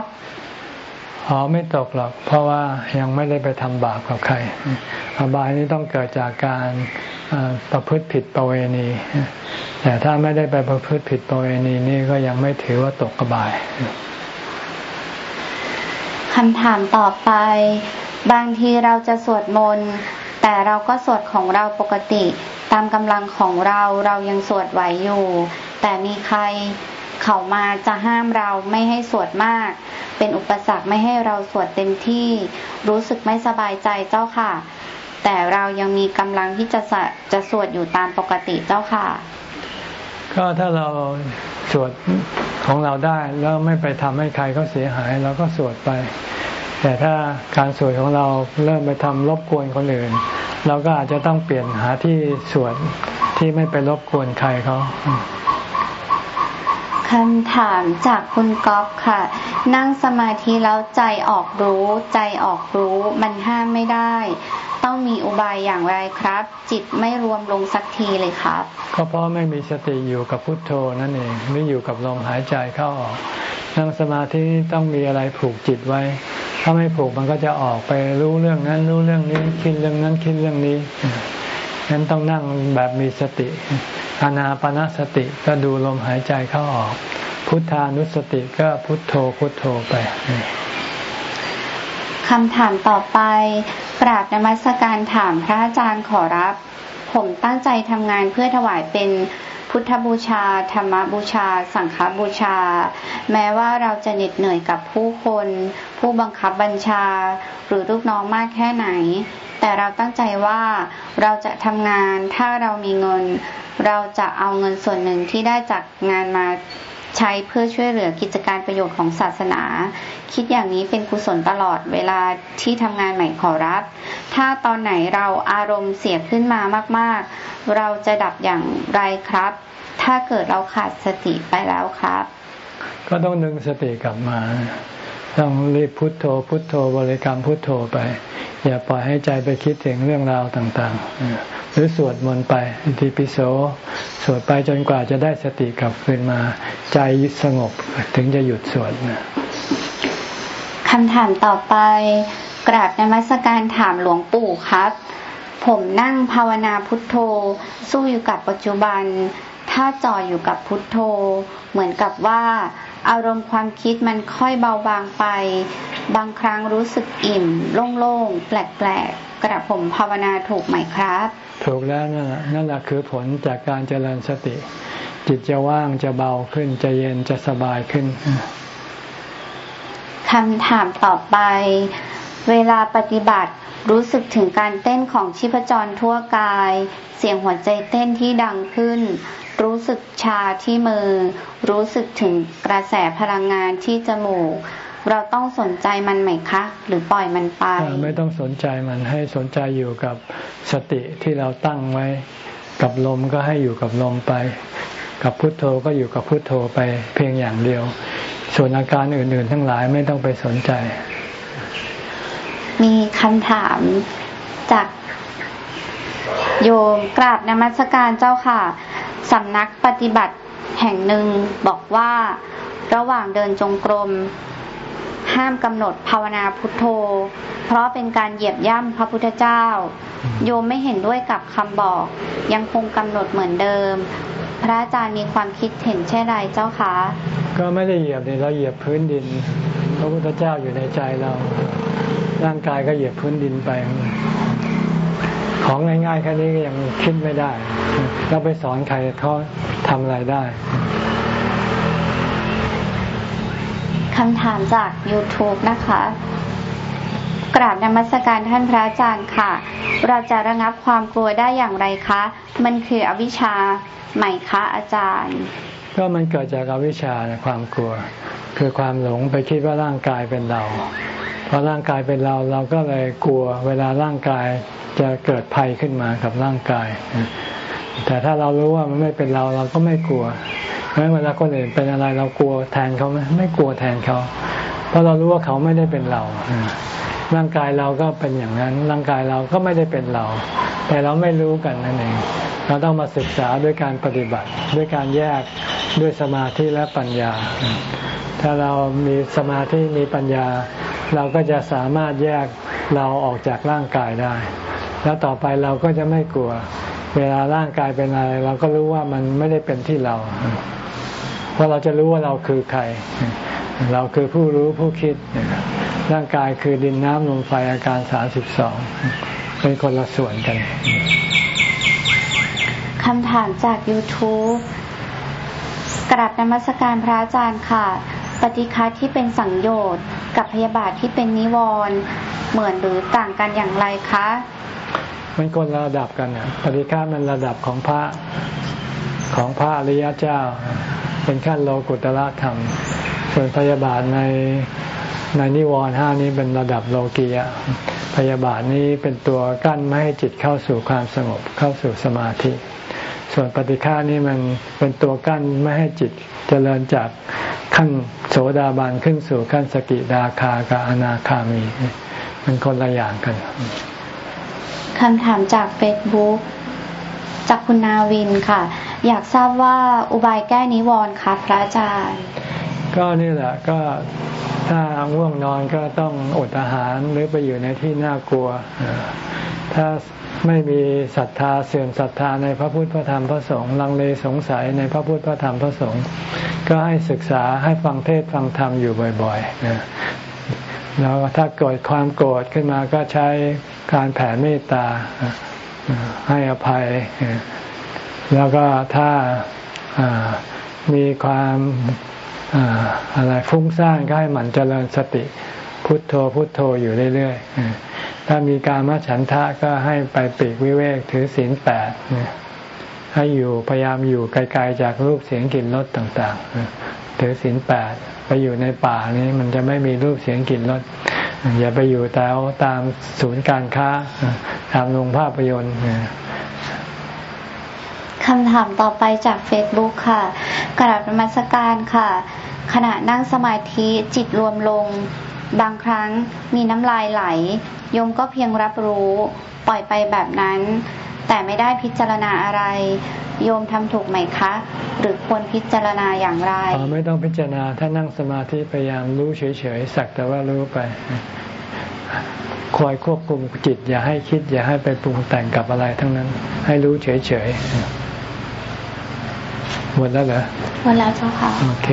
อ๋อไม่ตกหรอก เพราะว่ายังไม่ได้ไปทำบาปกับใคร อบายนี้ต้องเกิดจากการประพฤติผิดประเวณี แต่ถ้าไม่ได้ไปประพฤติผิดประเวณีนี่ก็ยังไม่ถือว่าตกอบายคำถามต่อไป บางทีเราจะสวดมนต์แต่เราก็สวดของเราปกติ ตามกำลังของเราเรายังสวดไหวอยู่ แต่มีใคร เขามาจะห้ามเราไม่ให้สวดมาก เป็นอุปสรรคไม่ให้เราสวดเต็มที่ รู้สึกไม่สบายใจเจ้าค่ะ แต่เรายังมีกำลังที่จะจะสวดอยู่ตามปกติเจ้าค่ะ ก็ถ้าเราสวดของเราได้แล้วไม่ไปทำให้ใครเขาเสียหายเราก็สวดไป แต่ถ้าการสวดของเราเริ่มไปทำรบกวนคนอื่น เราก็อาจจะต้องเปลี่ยนหาที่สวดที่ไม่ไปรบกวนใครเขา คำถามจากคุณก๊อฟค่ะ นั่งสมาธิแล้วใจออกรู้ ใจออกรู้ มันห้ามไม่ได้ ต้องมีอุบายอย่างไรครับ จิตไม่รวมลงสักทีเลยครับ ก็เพราะไม่มีสติอยู่กับพุทโธนั่นเองไม่อยู่กับลมหายใจเข้าออก นั่งสมาธิต้องมีอะไรผูกจิตไว้ ถ้าไม่ผูกมันก็จะออกไปรู้เรื่องนั้นรู้เรื่องนี้คิดเรื่องนั้นคิดเรื่องนี้ งั้นต้องนั่งแบบมีสติอานาปนาสติก็ดูลมหายใจเข้าออก พุทธานุสติก็พุทโธพุทโธไปคำถามต่อไปกราบนมัสการถามพระอาจารย์ขอรับ ผมตั้งใจทำงานเพื่อถวายเป็นพุทธบูชา ธรรมบูชา สังฆบูชา แม้ว่าเราจะเหน็ดเหนื่อยกับผู้คน ผู้บังคับบัญชา หรือลูกน้องมากแค่ไหน แต่เราตั้งใจว่าเราจะทำงานถ้าเรามีเงิน เราจะเอาเงินส่วนหนึ่งที่ได้จากงานมาใช้เพื่อช่วยเหลือกิจการประโยชน์ของศาสนา คิดอย่างนี้เป็นกุศลตลอดเวลาที่ทำงานใหม่ขอรับ ถ้าตอนไหนเราอารมณ์เสียขึ้นมามาก ๆ เราจะดับอย่างไรครับ ถ้าเกิดเราขาดสติไปแล้วครับ ก็ต้องดึงสติกลับมา ต้องรีบพุทโธ พุทโธบริกรรมพุทโธไป อย่าปล่อยให้ใจไปคิดถึงเรื่องราวต่างๆ หรือสวดมนต์ไปอิติปิโสสวดไปจนกว่าจะได้สติกลับคืนมา ใจสงบถึงจะหยุดสวดนะคำถามต่อไป กราบนมัสการถามหลวงปู่ครับ ผมนั่งภาวนาพุทโธ สู้อยู่กับปัจจุบัน ถ้าจ่ออยู่กับพุทโธ เหมือนกับว่า อารมณ์ความคิดมันค่อยเบาบางไป บางครั้งรู้สึกอิ่ม โล่งๆ แปลกๆ กระผมภาวนาถูกไหมครับ ถูกแล้วนั่นแหละนั่นแหละคือผลจากการเจริญสติ จิตจะว่างจะเบาขึ้น จะเย็นจะสบายขึ้นคำถามต่อไป เวลาปฏิบัติรู้สึกถึงการเต้นของชีพจรทั่วกาย เสียงหัวใจเต้นที่ดังขึ้น รู้สึกชาที่มือ รู้สึกถึงกระแสพลังงานที่จมูก เราต้องสนใจมันไหมคะ หรือปล่อยมันไป ไม่ต้องสนใจมันให้สนใจอยู่กับสติที่เราตั้งไว้ กับลมก็ให้อยู่กับลมไป กับพุทโธก็อยู่กับพุทโธไปเพียงอย่างเดียว ส่วนอาการอื่น ๆ ทั้งหลายไม่ต้องไปสนใจ มีคำถามจากโยมกราบนมัสการเจ้าค่ะ สำนักปฏิบัติแห่งหนึ่งบอกว่า ระหว่างเดินจงกรม ห้ามกำหนดภาวนาพุทโธ เพราะเป็นการเหยียบย่ำพระพุทธเจ้า โยมไม่เห็นด้วยกับคำบอก ยังคงกำหนดเหมือนเดิม พระอาจารย์มีความคิดเห็นเช่นไรเจ้าคะ ก็ไม่ได้เหยียบเลยเราเหยียบพื้นดิน พระพุทธเจ้าอยู่ในใจเรา ร่างกายก็เหยียบพื้นดินไป ของง่ายๆแค่นี้ก็ยังคิดไม่ได้ เราไปสอนใครเขาทำอะไรได้คำถามจาก YouTube นะคะ กราบนมัสการท่านพระอาจารย์ค่ะ เราจะระงับความกลัวได้อย่างไรคะ มันคืออวิชชาไหมคะอาจารย์ ก็มันเกิดจากอวิชชานะความกลัว คือความหลงไปคิดว่าร่างกายเป็นเราพอร่างกายเป็นเราเราก็เลยกลัว เวลาร่างกาย จะเกิดภัยขึ้นมากับร่างกาย แต่ถ้าเรารู้ว่ามันไม่เป็นเราเราก็ไม่กลัวเพราะเวลาคนอื่นเป็นอะไรเรากลัวแทนเขาไหมไม่กลัวแทนเขา เพราะเรารู้ว่าเขาไม่ได้เป็นเราร่างกายเราก็เป็นอย่างนั้น ร่างกายเราก็ไม่ได้เป็นเรา แต่เราไม่รู้กันนั่นเอง เราต้องมาศึกษาด้วยการปฏิบัติ ด้วยการแยกด้วยสมาธิและปัญญา ถ้าเรามีสมาธิมีปัญญา เราก็จะสามารถแยกเราออกจากร่างกายได้ แล้วต่อไปเราก็จะไม่กลัว เวลาร่างกายเป็นอะไร เราก็รู้ว่ามันไม่ได้เป็นที่เรา เพราะเราจะรู้ว่าเราคือใคร เราคือผู้รู้ผู้คิด ร่างกายคือดินน้ำลมไฟอาการสาสิบสองเป็นคนละส่วนกันคำถามจาก YouTube กราบนมัสการพระอาจารย์ค่ะ ปฏิฆาที่เป็นสังโยชน์กับพยาบาทที่เป็นนิวรณ์เหมือนหรือต่างกันอย่างไรคะ มันคนระดับกันอะปฏิฆามันระดับของพระของพระอริยเจ้า เป็นขั้นโลกุตละธรรม ส่วนพยาบาทในในนิวรณ์ห้านี้เป็นระดับโลกียะพยาบาทนี้เป็นตัวกั้นไม่ให้จิตเข้าสู่ความสงบเข้าสู่สมาธิ ส่วนปฏิฆานี่มันเป็นตัวกั้นไม่ให้จิตเจริญจากขั้นโสดาบันขึ้นสู่ขั้นสกิดาคากับอนาคามี มันคนละอย่างกัน คำถามจากเฟซบุ๊กจากคุณนาวินค่ะ อยากทราบว่าอุบายแก้นิวรณ์ค่ะพระอาจารย์ ก็นี่แหละก็ถ้าง่วงนอนก็ต้องอดอาหารหรือไปอยู่ในที่น่ากลัว ถ้าไม่มีศรัทธาเสื่อมศรัทธาในพระพุทธพระธรรมพระสงฆ์ลังเลสงสัยในพระพุทธพระธรรมพระสงฆ์ก็ให้ศึกษาให้ฟังเทศฟังธรรมอยู่บ่อยๆนะ แล้วถ้าเกิดความโกรธขึ้นมาก็ใช้การแผ่เมตตาให้อภัย แล้วก็ถ้ามีความอะไรฟุ้งซ่านก็ให้หมั่นเจริญสติ พุทโธพุทโธอยู่เรื่อยๆ ถ้ามีการมัฉันทะก็ให้ไปปีกวิเวกถือศีลแปดให้อยู่พยายามอยู่ไกลๆจากรูปเสียงกลิ่นรสต่างๆ ถือศีลแปด ไปอยู่ในป่านี้มันจะไม่มีรูปเสียงกลิ่นรสอย่าไปอยู่แต่ตามศูนย์การค้า ตามโรงภาพยนตร์คำถามต่อไปจากเฟซบุ๊กค่ะ กราบนมัสการค่ะ ขณะนั่งสมาธิจิตรวมลง บางครั้งมีน้ำลายไหลโยมก็เพียงรับรู้ ปล่อยไปแบบนั้น แต่ไม่ได้พิจารณาอะไร โยมทำถูกไหมคะ หรือควรพิจารณาอย่างไรอ๋อไม่ต้องพิจารณาถ้านั่งสมาธิพยายามรู้เฉยๆสักแต่ว่ารู้ไปคอยควบคุมจิต อย่าให้คิด อย่าให้ไปปรุงแต่งกับอะไรทั้งนั้น ให้รู้เฉยๆหมดแล้วเหรอหมดแล้วเจ้าค่ะโอเค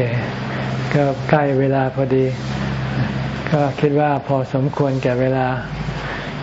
ก็ใกล้เวลาพอดี ก็คิดว่าพอสมควรแก่เวลา